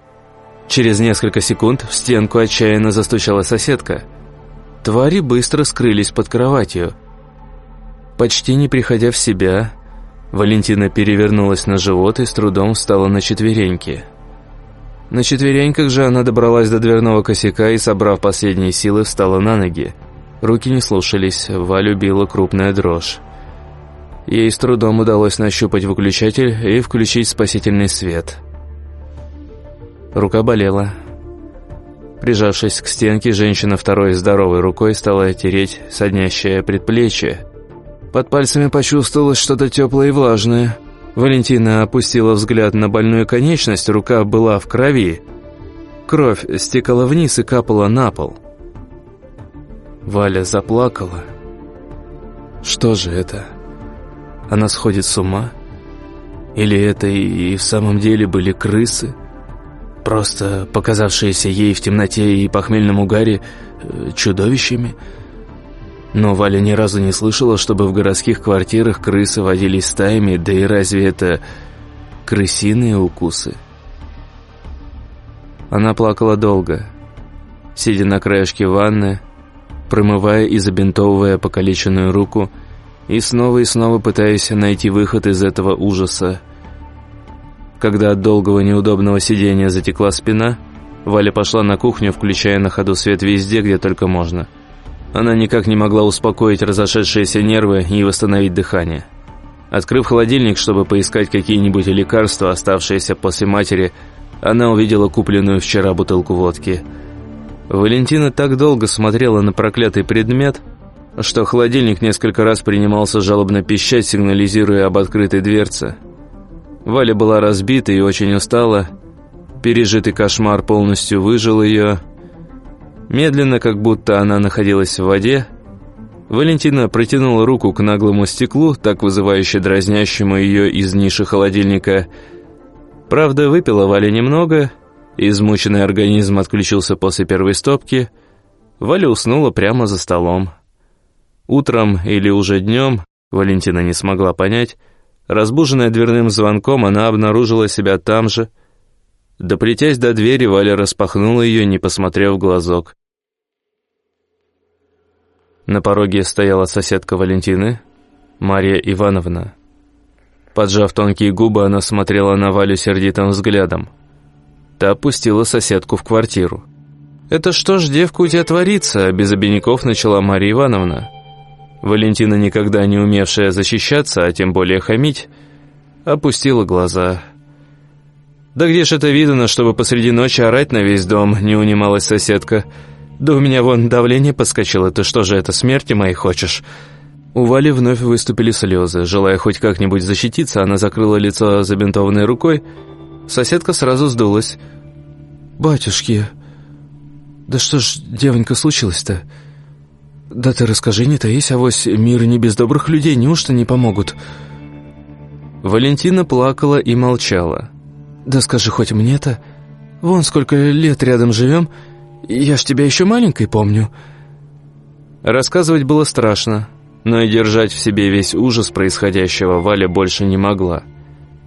Через несколько секунд в стенку отчаянно застучала соседка. Твари быстро скрылись под кроватью – Почти не приходя в себя, Валентина перевернулась на живот и с трудом встала на четвереньки. На четвереньках же она добралась до дверного косяка и, собрав последние силы, встала на ноги. Руки не слушались, Валю била крупная дрожь. Ей с трудом удалось нащупать выключатель и включить спасительный свет. Рука болела. Прижавшись к стенке, женщина второй здоровой рукой стала тереть соднящее предплечье. Под пальцами почувствовалось что-то теплое и влажное. Валентина опустила взгляд на больную конечность, рука была в крови. Кровь стекала вниз и капала на пол. Валя заплакала. Что же это? Она сходит с ума? Или это и в самом деле были крысы? Просто показавшиеся ей в темноте и похмельном угаре э, чудовищами? Но Валя ни разу не слышала, чтобы в городских квартирах крысы водились стаями, да и разве это крысиные укусы? Она плакала долго, сидя на краешке ванны, промывая и забинтовывая покалеченную руку, и снова и снова пытаясь найти выход из этого ужаса. Когда от долгого неудобного сидения затекла спина, Валя пошла на кухню, включая на ходу свет везде, где только можно. Она никак не могла успокоить разошедшиеся нервы и восстановить дыхание. Открыв холодильник, чтобы поискать какие-нибудь лекарства, оставшиеся после матери, она увидела купленную вчера бутылку водки – Валентина так долго смотрела на проклятый предмет, что холодильник несколько раз принимался жалобно пищать, сигнализируя об открытой дверце. Валя была разбита и очень устала. Пережитый кошмар полностью выжил ее. Медленно, как будто она находилась в воде, Валентина протянула руку к наглому стеклу, так вызывающе дразнящему ее из ниши холодильника. Правда, выпила Валя немного – Измученный организм отключился после первой стопки. Валя уснула прямо за столом. Утром или уже днем, Валентина не смогла понять, разбуженная дверным звонком, она обнаружила себя там же. Допритясь до двери, Валя распахнула ее, не посмотрев в глазок. На пороге стояла соседка Валентины, Мария Ивановна. Поджав тонкие губы, она смотрела на Валю сердитым взглядом. Та пустила соседку в квартиру. «Это что ж, девка, у тебя творится?» Без обиняков начала Мария Ивановна. Валентина, никогда не умевшая защищаться, а тем более хамить, опустила глаза. «Да где ж это видно, чтобы посреди ночи орать на весь дом?» — не унималась соседка. «Да у меня вон давление подскочило. Ты что же это, смерти моей хочешь?» У Вали вновь выступили слезы. Желая хоть как-нибудь защититься, она закрыла лицо забинтованной рукой Соседка сразу сдулась. «Батюшки, да что ж, девонька, случилось-то? Да ты расскажи, не таись, авось мир не без добрых людей, неужто не помогут?» Валентина плакала и молчала. «Да скажи хоть мне-то, вон сколько лет рядом живем, я ж тебя еще маленькой помню». Рассказывать было страшно, но и держать в себе весь ужас происходящего Валя больше не могла.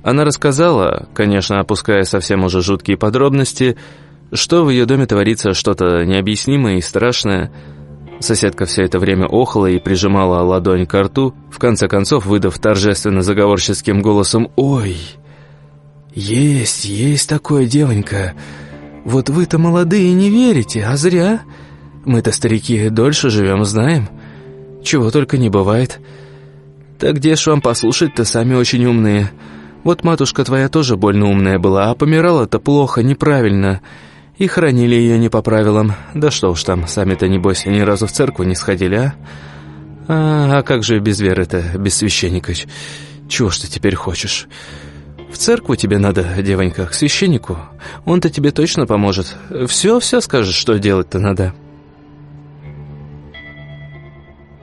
Она рассказала, конечно, опуская совсем уже жуткие подробности, что в ее доме творится что-то необъяснимое и страшное. Соседка все это время охала и прижимала ладонь к рту, в конце концов выдав торжественно заговорческим голосом «Ой, есть, есть такое, девонька. Вот вы-то молодые не верите, а зря. Мы-то, старики, дольше живем, знаем. Чего только не бывает. Так где ж вам послушать-то, сами очень умные». Вот матушка твоя тоже больно умная была, а помирала-то плохо, неправильно. И хранили ее не по правилам. Да что уж там, сами-то, небось, ни разу в церковь не сходили, а? А, а как же без веры-то, без священника? Чего ж ты теперь хочешь? В церкву тебе надо, девонька, к священнику. Он-то тебе точно поможет. Все-все скажет, что делать-то надо».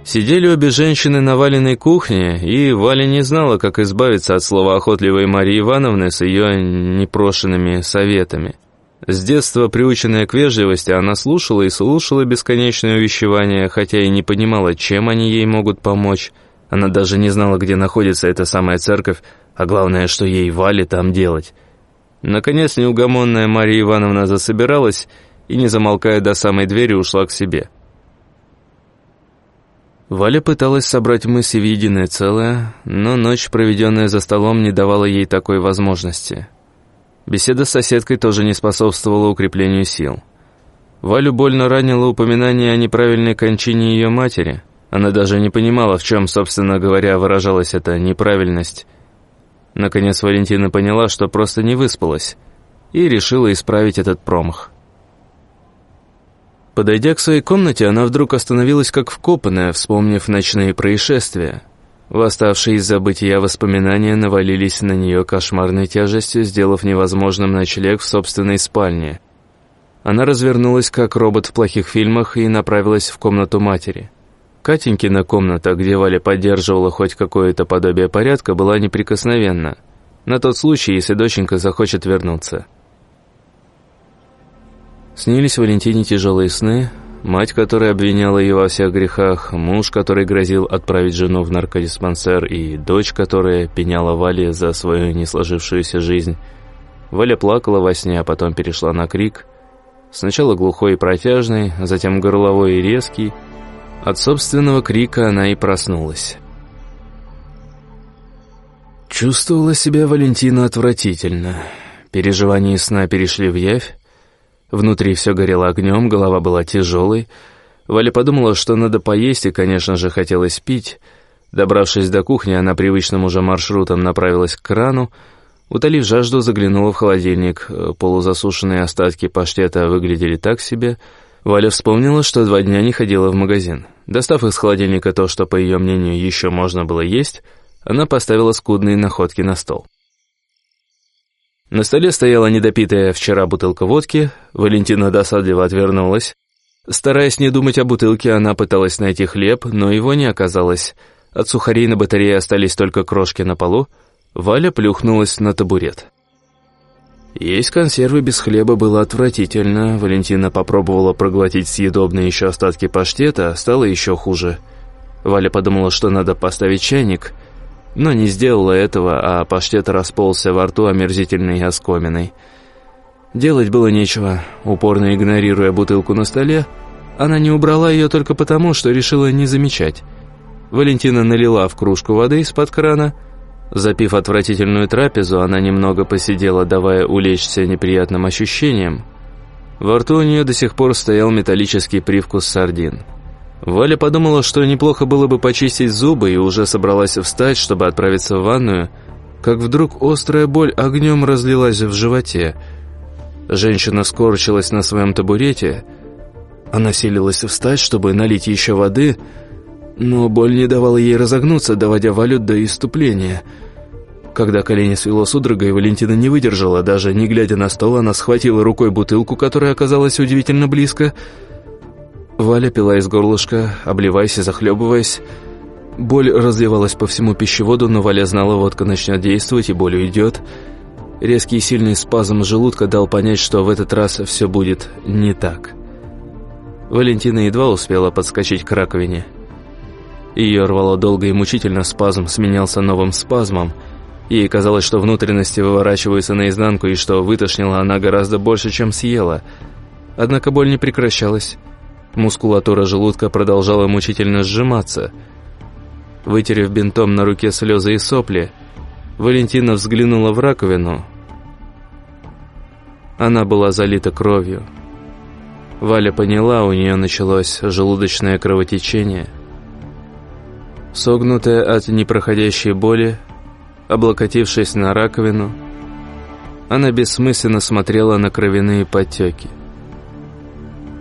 Сидели обе женщины на Валиной кухне, и Валя не знала, как избавиться от слова охотливой Марии Ивановны с ее непрошенными советами. С детства, приученная к вежливости, она слушала и слушала бесконечное увещевание, хотя и не понимала, чем они ей могут помочь. Она даже не знала, где находится эта самая церковь, а главное, что ей Вале там делать. Наконец, неугомонная Мария Ивановна засобиралась и, не замолкая до самой двери, ушла к себе. Валя пыталась собрать мысли в единое целое, но ночь, проведенная за столом, не давала ей такой возможности. Беседа с соседкой тоже не способствовала укреплению сил. Валю больно ранило упоминание о неправильной кончине ее матери. Она даже не понимала, в чем, собственно говоря, выражалась эта неправильность. Наконец Валентина поняла, что просто не выспалась, и решила исправить этот промах. Подойдя к своей комнате, она вдруг остановилась как вкопанная, вспомнив ночные происшествия. Восставшие из забытия воспоминания навалились на нее кошмарной тяжестью, сделав невозможным ночлег в собственной спальне. Она развернулась, как робот в плохих фильмах, и направилась в комнату матери. Катенькина комната, где Валя поддерживала хоть какое-то подобие порядка, была неприкосновенна. На тот случай, если доченька захочет вернуться. Снились Валентине тяжелые сны, мать, которая обвиняла ее во всех грехах, муж, который грозил отправить жену в наркодиспансер, и дочь, которая пеняла Вале за свою несложившуюся жизнь. Валя плакала во сне, а потом перешла на крик. Сначала глухой и протяжный, затем горловой и резкий. От собственного крика она и проснулась. Чувствовала себя Валентина отвратительно. Переживания сна перешли в явь, Внутри все горело огнем, голова была тяжелой. Валя подумала, что надо поесть, и, конечно же, хотелось пить. Добравшись до кухни, она привычным уже маршрутом направилась к крану. Утолив жажду, заглянула в холодильник. Полузасушенные остатки паштета выглядели так себе. Валя вспомнила, что два дня не ходила в магазин. Достав из холодильника то, что, по ее мнению, еще можно было есть, она поставила скудные находки на стол. На столе стояла недопитая вчера бутылка водки, Валентина досадливо отвернулась. Стараясь не думать о бутылке, она пыталась найти хлеб, но его не оказалось. От сухарей на батарее остались только крошки на полу. Валя плюхнулась на табурет. Есть консервы без хлеба было отвратительно. Валентина попробовала проглотить съедобные еще остатки паштета, стало еще хуже. Валя подумала, что надо поставить чайник — но не сделала этого, а паштет расползся во рту омерзительной оскоминой. Делать было нечего. Упорно игнорируя бутылку на столе, она не убрала ее только потому, что решила не замечать. Валентина налила в кружку воды из-под крана. Запив отвратительную трапезу, она немного посидела, давая улечься неприятным ощущениям. Во рту у нее до сих пор стоял металлический привкус сардин. Валя подумала, что неплохо было бы почистить зубы и уже собралась встать, чтобы отправиться в ванную, как вдруг острая боль огнем разлилась в животе. Женщина скорчилась на своем табурете. Она силилась встать, чтобы налить еще воды, но боль не давала ей разогнуться, доводя Валю до иступления. Когда колени свело судорогой, Валентина не выдержала, даже не глядя на стол, она схватила рукой бутылку, которая оказалась удивительно близко, Валя пила из горлышка, обливаясь и захлебываясь. Боль разливалась по всему пищеводу, но Валя знала, водка начнет действовать, и боль уйдет. Резкий и сильный спазм желудка дал понять, что в этот раз все будет не так. Валентина едва успела подскочить к раковине. Ее рвало долго и мучительно, спазм сменялся новым спазмом. Ей казалось, что внутренности выворачиваются наизнанку, и что вытошнила она гораздо больше, чем съела. Однако боль не прекращалась. Мускулатура желудка продолжала мучительно сжиматься. Вытерев бинтом на руке слезы и сопли, Валентина взглянула в раковину. Она была залита кровью. Валя поняла, у нее началось желудочное кровотечение. Согнутая от непроходящей боли, облокотившись на раковину, она бессмысленно смотрела на кровяные подтеки.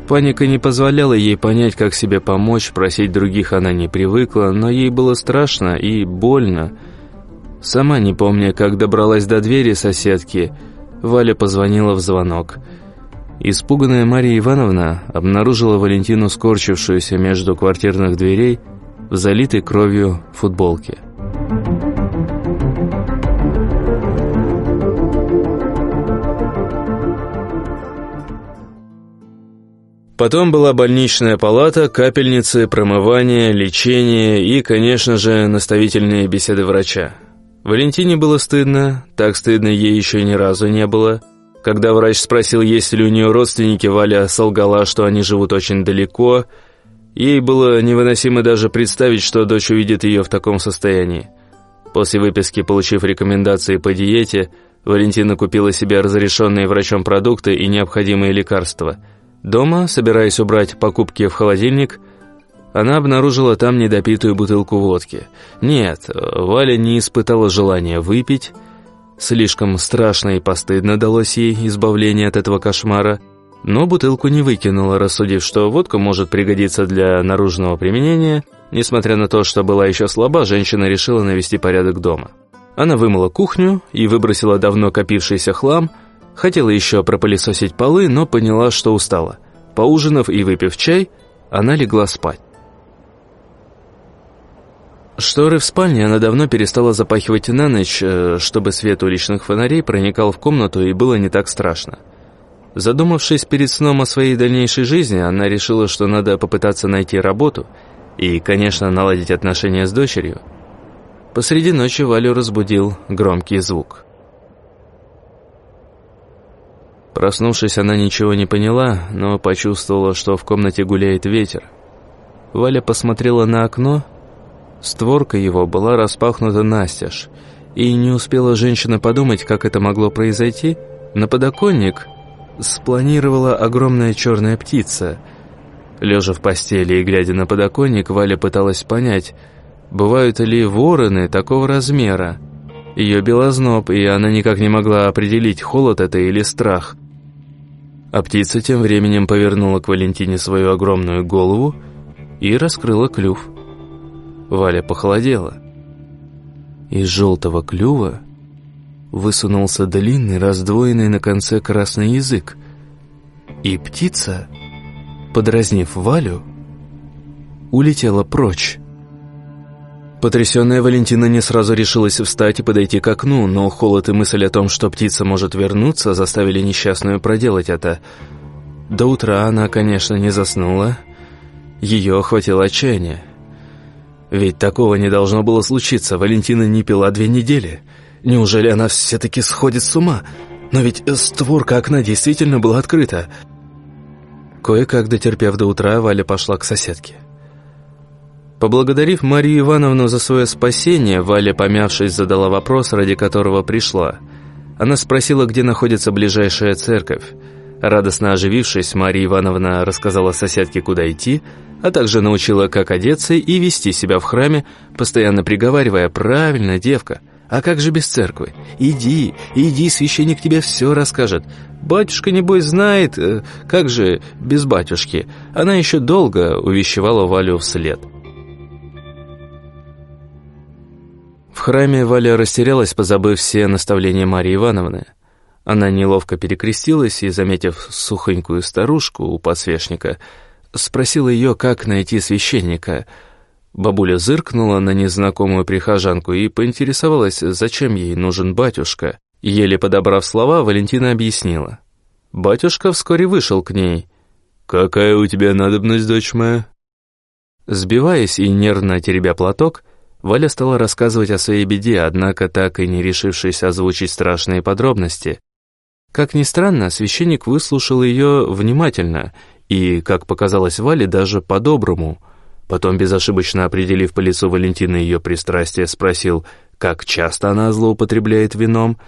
Паника не позволяла ей понять, как себе помочь, просить других она не привыкла, но ей было страшно и больно. Сама не помня, как добралась до двери соседки, Валя позвонила в звонок. Испуганная Мария Ивановна обнаружила Валентину скорчившуюся между квартирных дверей в залитой кровью футболке. Потом была больничная палата, капельницы, промывание, лечение и, конечно же, наставительные беседы врача. Валентине было стыдно, так стыдно ей еще ни разу не было. Когда врач спросил, есть ли у нее родственники, Валя солгала, что они живут очень далеко. Ей было невыносимо даже представить, что дочь увидит ее в таком состоянии. После выписки, получив рекомендации по диете, Валентина купила себе разрешенные врачом продукты и необходимые лекарства – Дома, собираясь убрать покупки в холодильник, она обнаружила там недопитую бутылку водки. Нет, Валя не испытала желания выпить. Слишком страшно и постыдно далось ей избавление от этого кошмара. Но бутылку не выкинула, рассудив, что водка может пригодиться для наружного применения. Несмотря на то, что была еще слаба, женщина решила навести порядок дома. Она вымыла кухню и выбросила давно копившийся хлам, хотела еще пропылесосить полы, но поняла, что устала. Поужинав и выпив чай, она легла спать. Шторы в спальне она давно перестала запахивать на ночь, э, чтобы свет уличных фонарей проникал в комнату и было не так страшно. Задумавшись перед сном о своей дальнейшей жизни, она решила, что надо попытаться найти работу и, конечно, наладить отношения с дочерью. Посреди ночи Валю разбудил громкий звук. Проснувшись, она ничего не поняла, но почувствовала, что в комнате гуляет ветер. Валя посмотрела на окно Створка его была распахнута настежь, и не успела женщина подумать, как это могло произойти, на подоконник спланировала огромная черная птица. Лежа в постели и глядя на подоконник, Валя пыталась понять, бывают ли вороны такого размера. Ее белозноб, и она никак не могла определить, холод это или страх. А птица тем временем повернула к Валентине свою огромную голову и раскрыла клюв. Валя похолодела. Из желтого клюва высунулся длинный, раздвоенный на конце красный язык, и птица, подразнив Валю, улетела прочь. Потрясенная Валентина не сразу решилась встать и подойти к окну, но холод и мысль о том, что птица может вернуться, заставили несчастную проделать это. До утра она, конечно, не заснула. Ее охватило отчаяние. Ведь такого не должно было случиться. Валентина не пила две недели. Неужели она все-таки сходит с ума? Но ведь створка окна действительно была открыта. Кое-как дотерпев до утра, Валя пошла к соседке. Поблагодарив Марию Ивановну за свое спасение, Валя, помявшись, задала вопрос, ради которого пришла. Она спросила, где находится ближайшая церковь. Радостно оживившись, Мария Ивановна рассказала соседке, куда идти, а также научила, как одеться и вести себя в храме, постоянно приговаривая «Правильно, девка, а как же без церкви? Иди, иди, священник тебе все расскажет. Батюшка, небось, знает, э, как же без батюшки». Она еще долго увещевала Валю вслед. В храме Валя растерялась, позабыв все наставления Марии Ивановны. Она неловко перекрестилась и, заметив сухонькую старушку у подсвечника, спросила ее, как найти священника. Бабуля зыркнула на незнакомую прихожанку и поинтересовалась, зачем ей нужен батюшка. Еле подобрав слова, Валентина объяснила. Батюшка вскоре вышел к ней. «Какая у тебя надобность, дочь моя?» Сбиваясь и нервно теребя платок, Валя стала рассказывать о своей беде, однако так и не решившись озвучить страшные подробности. Как ни странно, священник выслушал ее внимательно и, как показалось Вале, даже по-доброму. Потом, безошибочно определив по лицу Валентины ее пристрастие, спросил, как часто она злоупотребляет вином.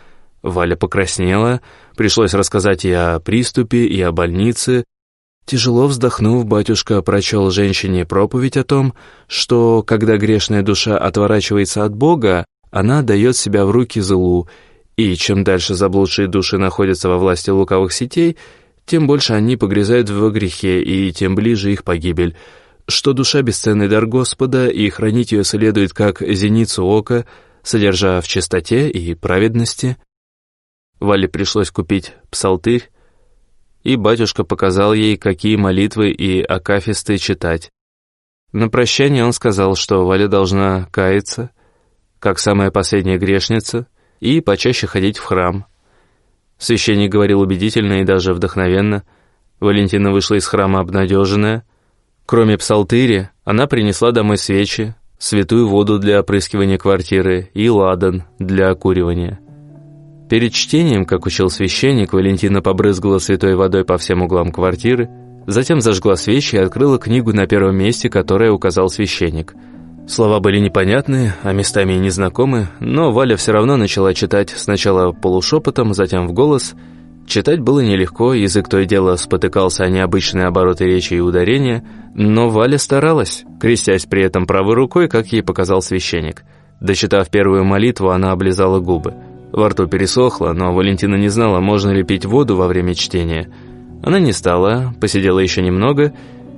Валя покраснела, пришлось рассказать и о приступе, и о больнице. Тяжело вздохнув, батюшка прочел женщине проповедь о том, что, когда грешная душа отворачивается от Бога, она дает себя в руки злу, и чем дальше заблудшие души находятся во власти луковых сетей, тем больше они погрязают в грехе, и тем ближе их погибель. Что душа — бесценный дар Господа, и хранить ее следует как зеницу ока, содержа в чистоте и праведности. Вале пришлось купить псалтырь, и батюшка показал ей, какие молитвы и акафисты читать. На прощание он сказал, что Валя должна каяться, как самая последняя грешница — и почаще ходить в храм. Священник говорил убедительно и даже вдохновенно. Валентина вышла из храма обнадеженная. Кроме псалтыри, она принесла домой свечи, святую воду для опрыскивания квартиры и ладан для окуривания. Перед чтением, как учил священник, Валентина побрызгала святой водой по всем углам квартиры, затем зажгла свечи и открыла книгу на первом месте, которое указал священник – Слова были непонятные, а местами и незнакомы, но Валя все равно начала читать сначала полушепотом, затем в голос. Читать было нелегко, язык то и дело спотыкался о необычные обороты речи и ударения, но Валя старалась, крестясь при этом правой рукой, как ей показал священник. Дочитав первую молитву, она облизала губы. Во рту пересохло, но Валентина не знала, можно ли пить воду во время чтения. Она не стала, посидела еще немного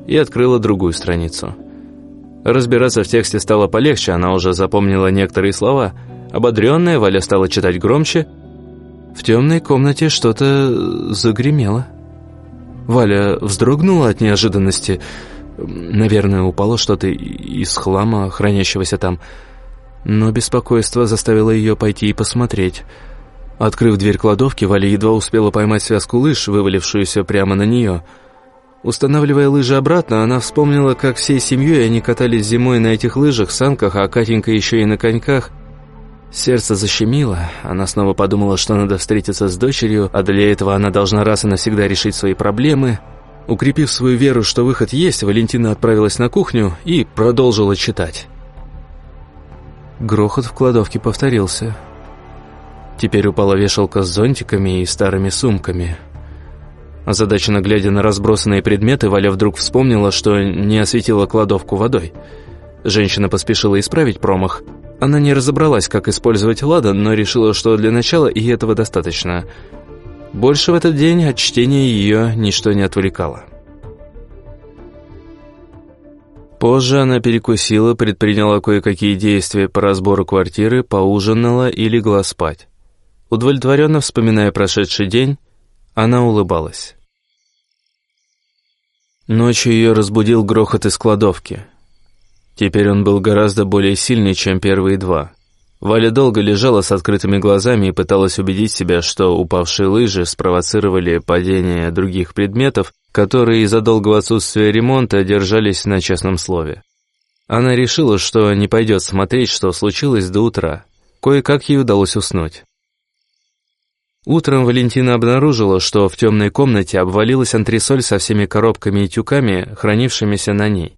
и открыла другую страницу. Разбираться в тексте стало полегче, она уже запомнила некоторые слова. Ободренная, Валя стала читать громче. В темной комнате что-то загремело. Валя вздрогнула от неожиданности. Наверное, упало что-то из хлама, хранящегося там. Но беспокойство заставило ее пойти и посмотреть. Открыв дверь кладовки, Валя едва успела поймать связку лыж, вывалившуюся прямо на нее. Устанавливая лыжи обратно, она вспомнила, как всей семьей они катались зимой на этих лыжах, санках, а Катенька еще и на коньках. Сердце защемило. Она снова подумала, что надо встретиться с дочерью, а для этого она должна раз и навсегда решить свои проблемы. Укрепив свою веру, что выход есть, Валентина отправилась на кухню и продолжила читать. Грохот в кладовке повторился. Теперь упала вешалка с зонтиками и старыми сумками. Озадаченно глядя на разбросанные предметы, Валя вдруг вспомнила, что не осветила кладовку водой. Женщина поспешила исправить промах. Она не разобралась, как использовать ладан, но решила, что для начала и этого достаточно. Больше в этот день от чтения ее ничто не отвлекало. Позже она перекусила, предприняла кое-какие действия по разбору квартиры, поужинала и легла спать. Удовлетворенно вспоминая прошедший день, она улыбалась. Ночью ее разбудил грохот из кладовки. Теперь он был гораздо более сильный, чем первые два. Валя долго лежала с открытыми глазами и пыталась убедить себя, что упавшие лыжи спровоцировали падение других предметов, которые из-за долгого отсутствия ремонта держались на честном слове. Она решила, что не пойдет смотреть, что случилось до утра. Кое-как ей удалось уснуть. Утром Валентина обнаружила, что в темной комнате обвалилась антресоль со всеми коробками и тюками, хранившимися на ней.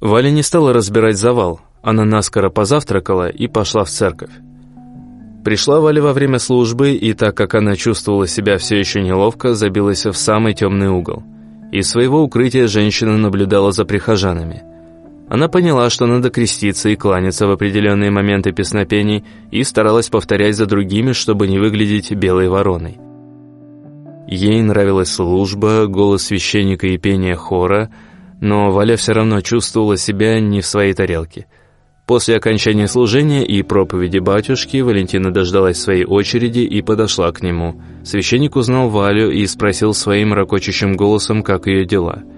Валя не стала разбирать завал, она наскоро позавтракала и пошла в церковь. Пришла Валя во время службы, и так как она чувствовала себя все еще неловко, забилась в самый темный угол. Из своего укрытия женщина наблюдала за прихожанами – она поняла, что надо креститься и кланяться в определенные моменты песнопений и старалась повторять за другими, чтобы не выглядеть белой вороной. Ей нравилась служба, голос священника и пение хора, но Валя все равно чувствовала себя не в своей тарелке. После окончания служения и проповеди батюшки Валентина дождалась своей очереди и подошла к нему. Священник узнал Валю и спросил своим ракочущим голосом, как ее дела –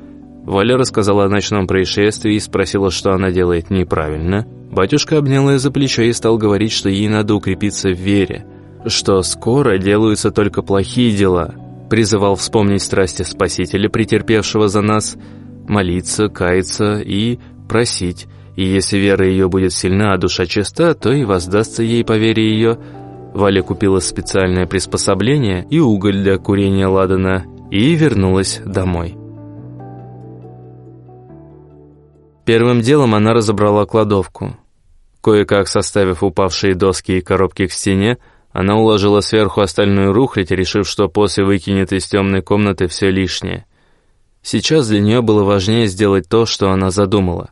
Валя рассказала о ночном происшествии и спросила, что она делает неправильно. Батюшка обнял ее за плечо и стал говорить, что ей надо укрепиться в вере, что скоро делаются только плохие дела. Призывал вспомнить страсти Спасителя, претерпевшего за нас, молиться, каяться и просить. И если вера ее будет сильна, а душа чиста, то и воздастся ей по вере ее. Валя купила специальное приспособление и уголь для курения ладана и вернулась домой. Первым делом она разобрала кладовку. Кое-как составив упавшие доски и коробки к стене, она уложила сверху остальную рухлядь, решив, что после выкинет из темной комнаты все лишнее. Сейчас для нее было важнее сделать то, что она задумала.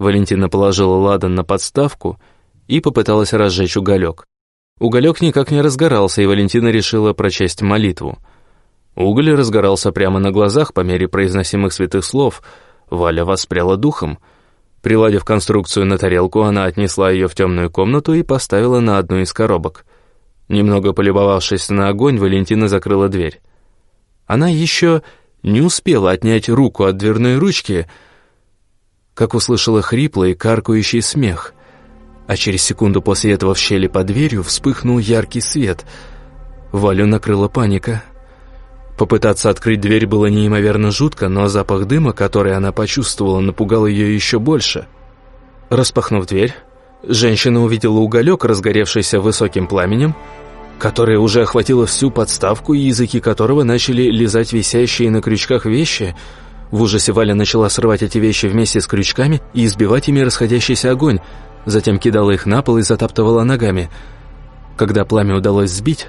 Валентина положила ладан на подставку и попыталась разжечь уголек. Уголек никак не разгорался, и Валентина решила прочесть молитву. Уголь разгорался прямо на глазах по мере произносимых святых слов — Валя воспряла духом. Приладив конструкцию на тарелку, она отнесла ее в темную комнату и поставила на одну из коробок. Немного полюбовавшись на огонь, Валентина закрыла дверь. Она еще не успела отнять руку от дверной ручки, как услышала хриплый, каркающий смех. А через секунду после этого в щели под дверью вспыхнул яркий свет. Валю накрыла паника. Попытаться открыть дверь было неимоверно жутко, но запах дыма, который она почувствовала, напугал ее еще больше. Распахнув дверь, женщина увидела уголек, разгоревшийся высоким пламенем, которое уже охватило всю подставку, языки которого начали лизать висящие на крючках вещи. В ужасе Валя начала срывать эти вещи вместе с крючками и избивать ими расходящийся огонь, затем кидала их на пол и затаптывала ногами. Когда пламя удалось сбить,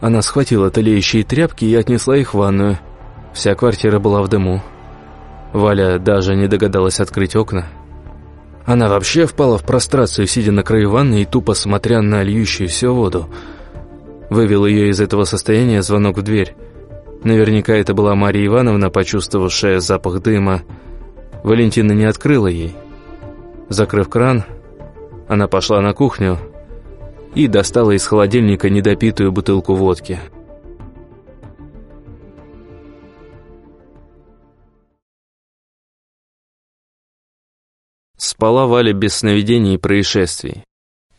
она схватила тлеющие тряпки и отнесла их в ванную. Вся квартира была в дыму. Валя даже не догадалась открыть окна. Она вообще впала в прострацию, сидя на краю ванны и тупо смотря на льющуюся воду. Вывел ее из этого состояния звонок в дверь. Наверняка это была Мария Ивановна, почувствовавшая запах дыма. Валентина не открыла ей. Закрыв кран, она пошла на кухню и достала из холодильника недопитую бутылку водки. Спала Валя без сновидений и происшествий.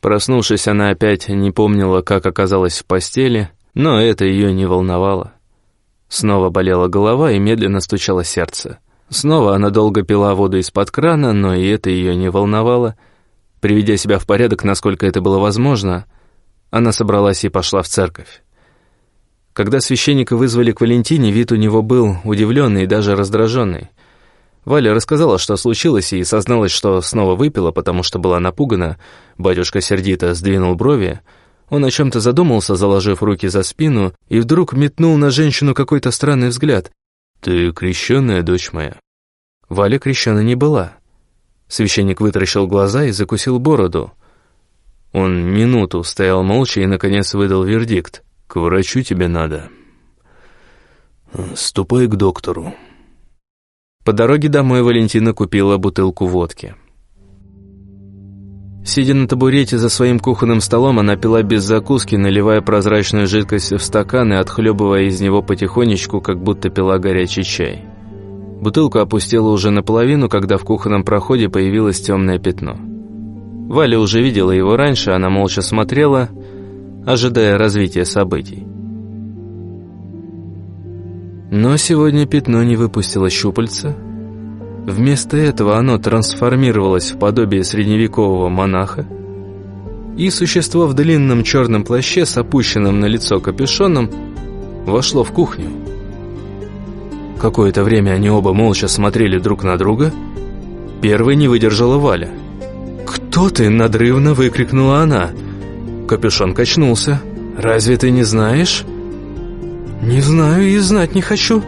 Проснувшись, она опять не помнила, как оказалась в постели, но это ее не волновало. Снова болела голова и медленно стучало сердце. Снова она долго пила воду из-под крана, но и это ее не волновало. Приведя себя в порядок, насколько это было возможно, она собралась и пошла в церковь. Когда священника вызвали к Валентине, вид у него был удивленный и даже раздраженный. Валя рассказала, что случилось, и созналась, что снова выпила, потому что была напугана. Батюшка сердито сдвинул брови, он о чем-то задумался, заложив руки за спину, и вдруг метнул на женщину какой-то странный взгляд. «Ты крещенная, дочь моя?» Валя крещена не была. Священник вытаращил глаза и закусил бороду. Он минуту стоял молча и, наконец, выдал вердикт. «К врачу тебе надо. Ступай к доктору». По дороге домой Валентина купила бутылку водки. Сидя на табурете за своим кухонным столом, она пила без закуски, наливая прозрачную жидкость в стакан и отхлебывая из него потихонечку, как будто пила горячий чай. Бутылку опустила уже наполовину, когда в кухонном проходе появилось темное пятно. Валя уже видела его раньше, она молча смотрела, ожидая развития событий. Но сегодня пятно не выпустило щупальца, Вместо этого оно трансформировалось в подобие средневекового монаха, и существо в длинном черном плаще с опущенным на лицо капюшоном вошло в кухню. Какое-то время они оба молча смотрели друг на друга. Первой не выдержала Валя. «Кто ты?» — надрывно выкрикнула она. Капюшон качнулся. «Разве ты не знаешь?» «Не знаю и знать не хочу».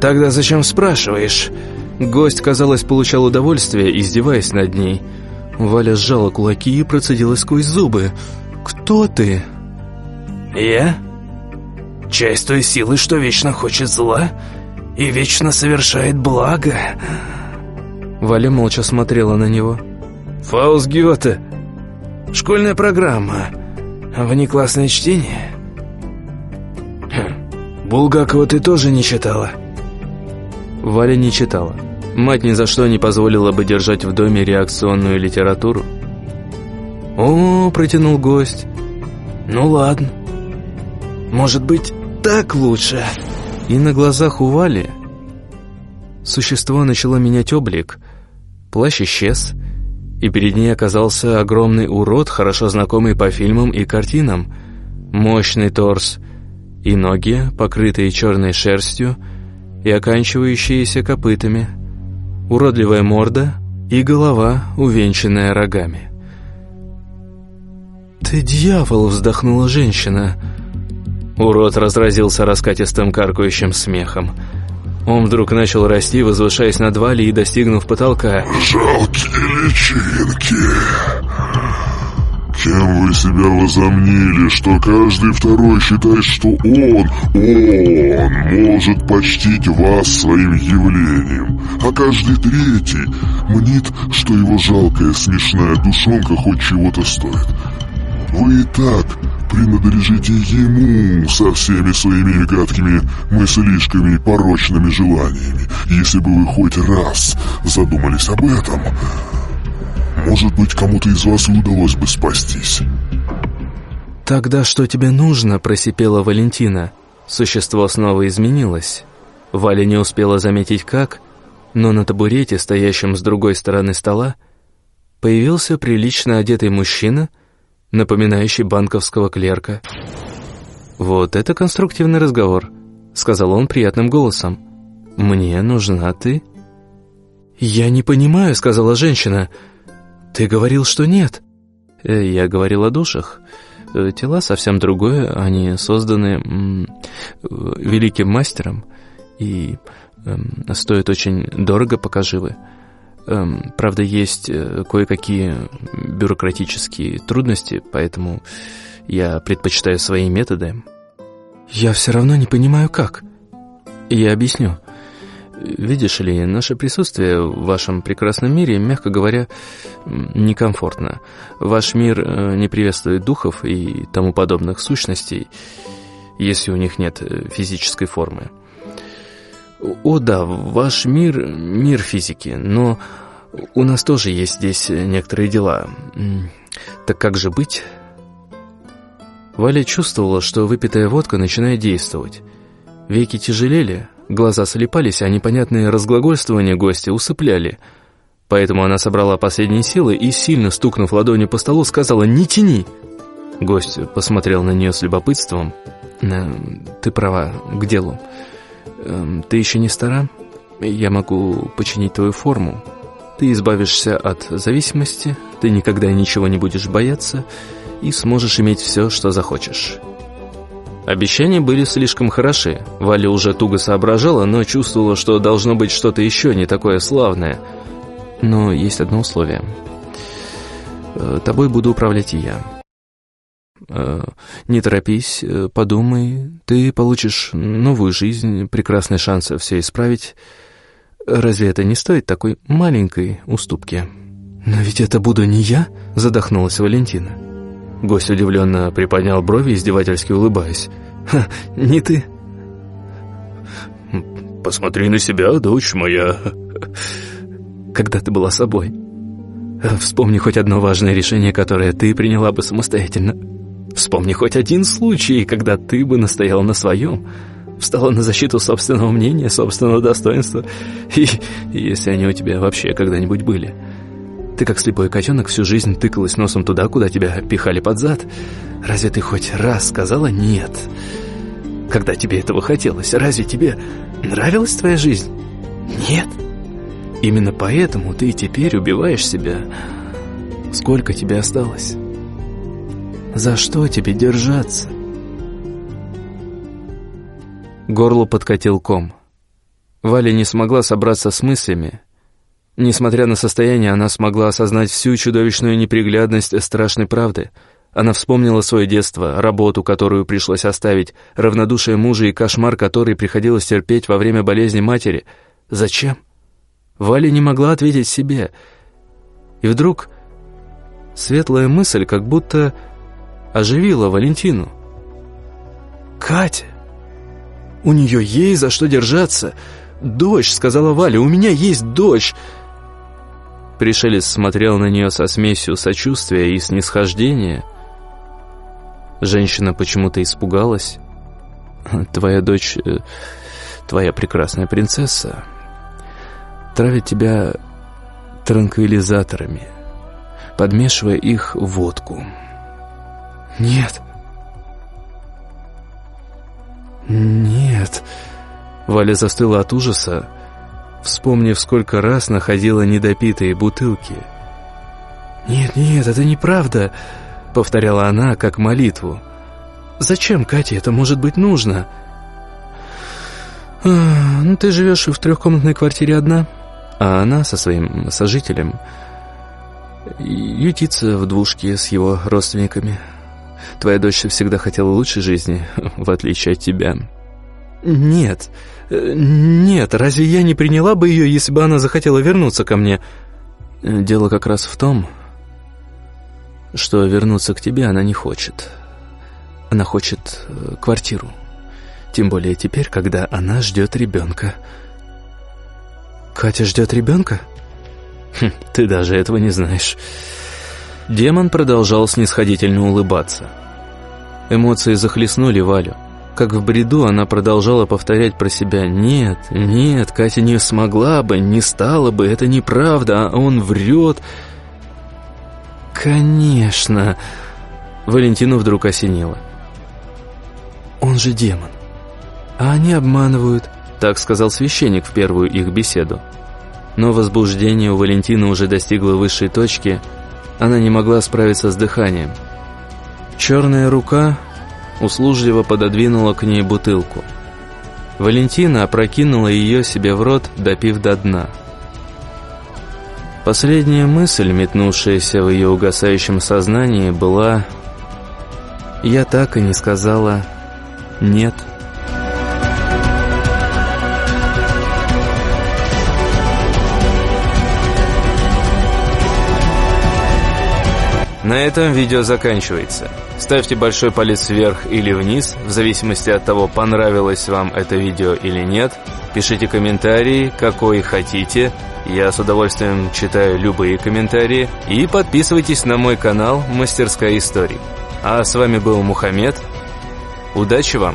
«Тогда зачем спрашиваешь?» Гость, казалось, получал удовольствие, издеваясь над ней. Валя сжала кулаки и процедила сквозь зубы. «Кто ты?» «Я? Часть той силы, что вечно хочет зла и вечно совершает благо». Валя молча смотрела на него. «Фаус Гёте. Школьная программа. Внеклассное чтение?» хм. «Булгакова ты тоже не читала?» Валя не читала. Мать ни за что не позволила бы держать в доме реакционную литературу. «О, — протянул гость, — ну ладно. Может быть, так лучше?» И на глазах у Вали существо начало менять облик. Плащ исчез, и перед ней оказался огромный урод, хорошо знакомый по фильмам и картинам. Мощный торс и ноги, покрытые черной шерстью, и оканчивающиеся копытами — уродливая морда и голова, увенчанная рогами. «Ты дьявол!» — вздохнула женщина. Урод разразился раскатистым каркающим смехом. Он вдруг начал расти, возвышаясь над Валей и достигнув потолка. «Жалкие личинки!» Кем вы себя возомнили, что каждый второй считает, что он, он может почтить вас своим явлением, а каждый третий мнит, что его жалкая смешная душонка хоть чего-то стоит. Вы и так принадлежите ему со всеми своими гадкими мыслишками и порочными желаниями. Если бы вы хоть раз задумались об этом, может быть, кому-то из вас удалось бы спастись. «Тогда что тебе нужно?» – просипела Валентина. Существо снова изменилось. Валя не успела заметить как, но на табурете, стоящем с другой стороны стола, появился прилично одетый мужчина, напоминающий банковского клерка. «Вот это конструктивный разговор», — сказал он приятным голосом. «Мне нужна ты». «Я не понимаю», — сказала женщина, — «Ты говорил, что нет». Э, «Я говорил о душах. Э, тела совсем другое, они созданы великим мастером и эм, стоят очень дорого, пока живы. Эм, правда, есть э, кое-какие бюрократические трудности, поэтому я предпочитаю свои методы. «Я все равно не понимаю, как». Я объясню. Видишь ли, наше присутствие в вашем прекрасном мире, мягко говоря, некомфортно. Ваш мир э, не приветствует духов и тому подобных сущностей, если у них нет э, физической формы. О да, ваш мир — мир физики, но у нас тоже есть здесь некоторые дела. Так как же быть? Валя чувствовала, что выпитая водка начинает действовать. Веки тяжелели, глаза слепались, а непонятные разглагольствования гостя усыпляли. Поэтому она собрала последние силы и, сильно стукнув ладонью по столу, сказала «Не тяни!». Гость посмотрел на нее с любопытством. «Э, «Ты права, к делу. Эм, ты еще не стара? Я могу починить твою форму. Ты избавишься от зависимости, ты никогда ничего не будешь бояться и сможешь иметь все, что захочешь». Обещания были слишком хороши. Валя уже туго соображала, но чувствовала, что должно быть что-то еще не такое славное. Но есть одно условие. Э, тобой буду управлять я. Э, не торопись, э, подумай. Ты получишь новую жизнь, прекрасный шанс все исправить. Разве это не стоит такой маленькой уступки? «Но ведь это буду не я?» — задохнулась Валентина. Гость удивленно приподнял брови, издевательски улыбаясь. «Ха, не ты?» «Посмотри на себя, дочь моя!» «Когда ты была собой?» «Вспомни хоть одно важное решение, которое ты приняла бы самостоятельно. Вспомни хоть один случай, когда ты бы настояла на своем, встала на защиту собственного мнения, собственного достоинства, и, если они у тебя вообще когда-нибудь были». Ты, как слепой котенок, всю жизнь тыкалась носом туда, куда тебя пихали под зад. Разве ты хоть раз сказала «нет»? Когда тебе этого хотелось, разве тебе нравилась твоя жизнь? Нет. Именно поэтому ты теперь убиваешь себя. Сколько тебе осталось? За что тебе держаться? Горло подкатил ком. Валя не смогла собраться с мыслями, Несмотря на состояние, она смогла осознать всю чудовищную неприглядность страшной правды. Она вспомнила свое детство, работу, которую пришлось оставить, равнодушие мужа и кошмар, который приходилось терпеть во время болезни матери. Зачем? Валя не могла ответить себе. И вдруг светлая мысль как будто оживила Валентину. «Катя! У нее есть за что держаться!» «Дочь», — сказала Валя, — «у меня есть дочь!» Пришелец смотрел на нее со смесью сочувствия и снисхождения. Женщина почему-то испугалась. «Твоя дочь, э, твоя прекрасная принцесса, травит тебя транквилизаторами, подмешивая их в водку». «Нет». «Нет». Валя застыла от ужаса, вспомнив, сколько раз находила недопитые бутылки. «Нет, нет, это неправда», — повторяла она, как молитву. «Зачем, Кате, это может быть нужно?» а, «Ну, ты живешь в трехкомнатной квартире одна, а она со своим сожителем ютится в двушке с его родственниками. Твоя дочь всегда хотела лучшей жизни, в отличие от тебя». «Нет, э, нет, разве я не приняла бы ее, если бы она захотела вернуться ко мне?» «Дело как раз в том, что вернуться к тебе она не хочет. Она хочет э, квартиру. Тем более теперь, когда она ждет ребенка». «Катя ждет ребенка?» хм, «Ты даже этого не знаешь». Демон продолжал снисходительно улыбаться. Эмоции захлестнули Валю. Как в бреду она продолжала повторять про себя «Нет, нет, Катя не смогла бы, не стала бы, это неправда, а он врет». «Конечно!» Валентину вдруг осенило. «Он же демон. А они обманывают», — так сказал священник в первую их беседу. Но возбуждение у Валентины уже достигло высшей точки, она не могла справиться с дыханием. Черная рука услужливо пододвинула к ней бутылку. Валентина опрокинула ее себе в рот, допив до дна. Последняя мысль, метнувшаяся в ее угасающем сознании, была «Я так и не сказала «нет». На этом видео заканчивается. Ставьте большой палец вверх или вниз, в зависимости от того, понравилось вам это видео или нет. Пишите комментарии, какой хотите. Я с удовольствием читаю любые комментарии. И подписывайтесь на мой канал «Мастерская истории». А с вами был Мухаммед. Удачи вам!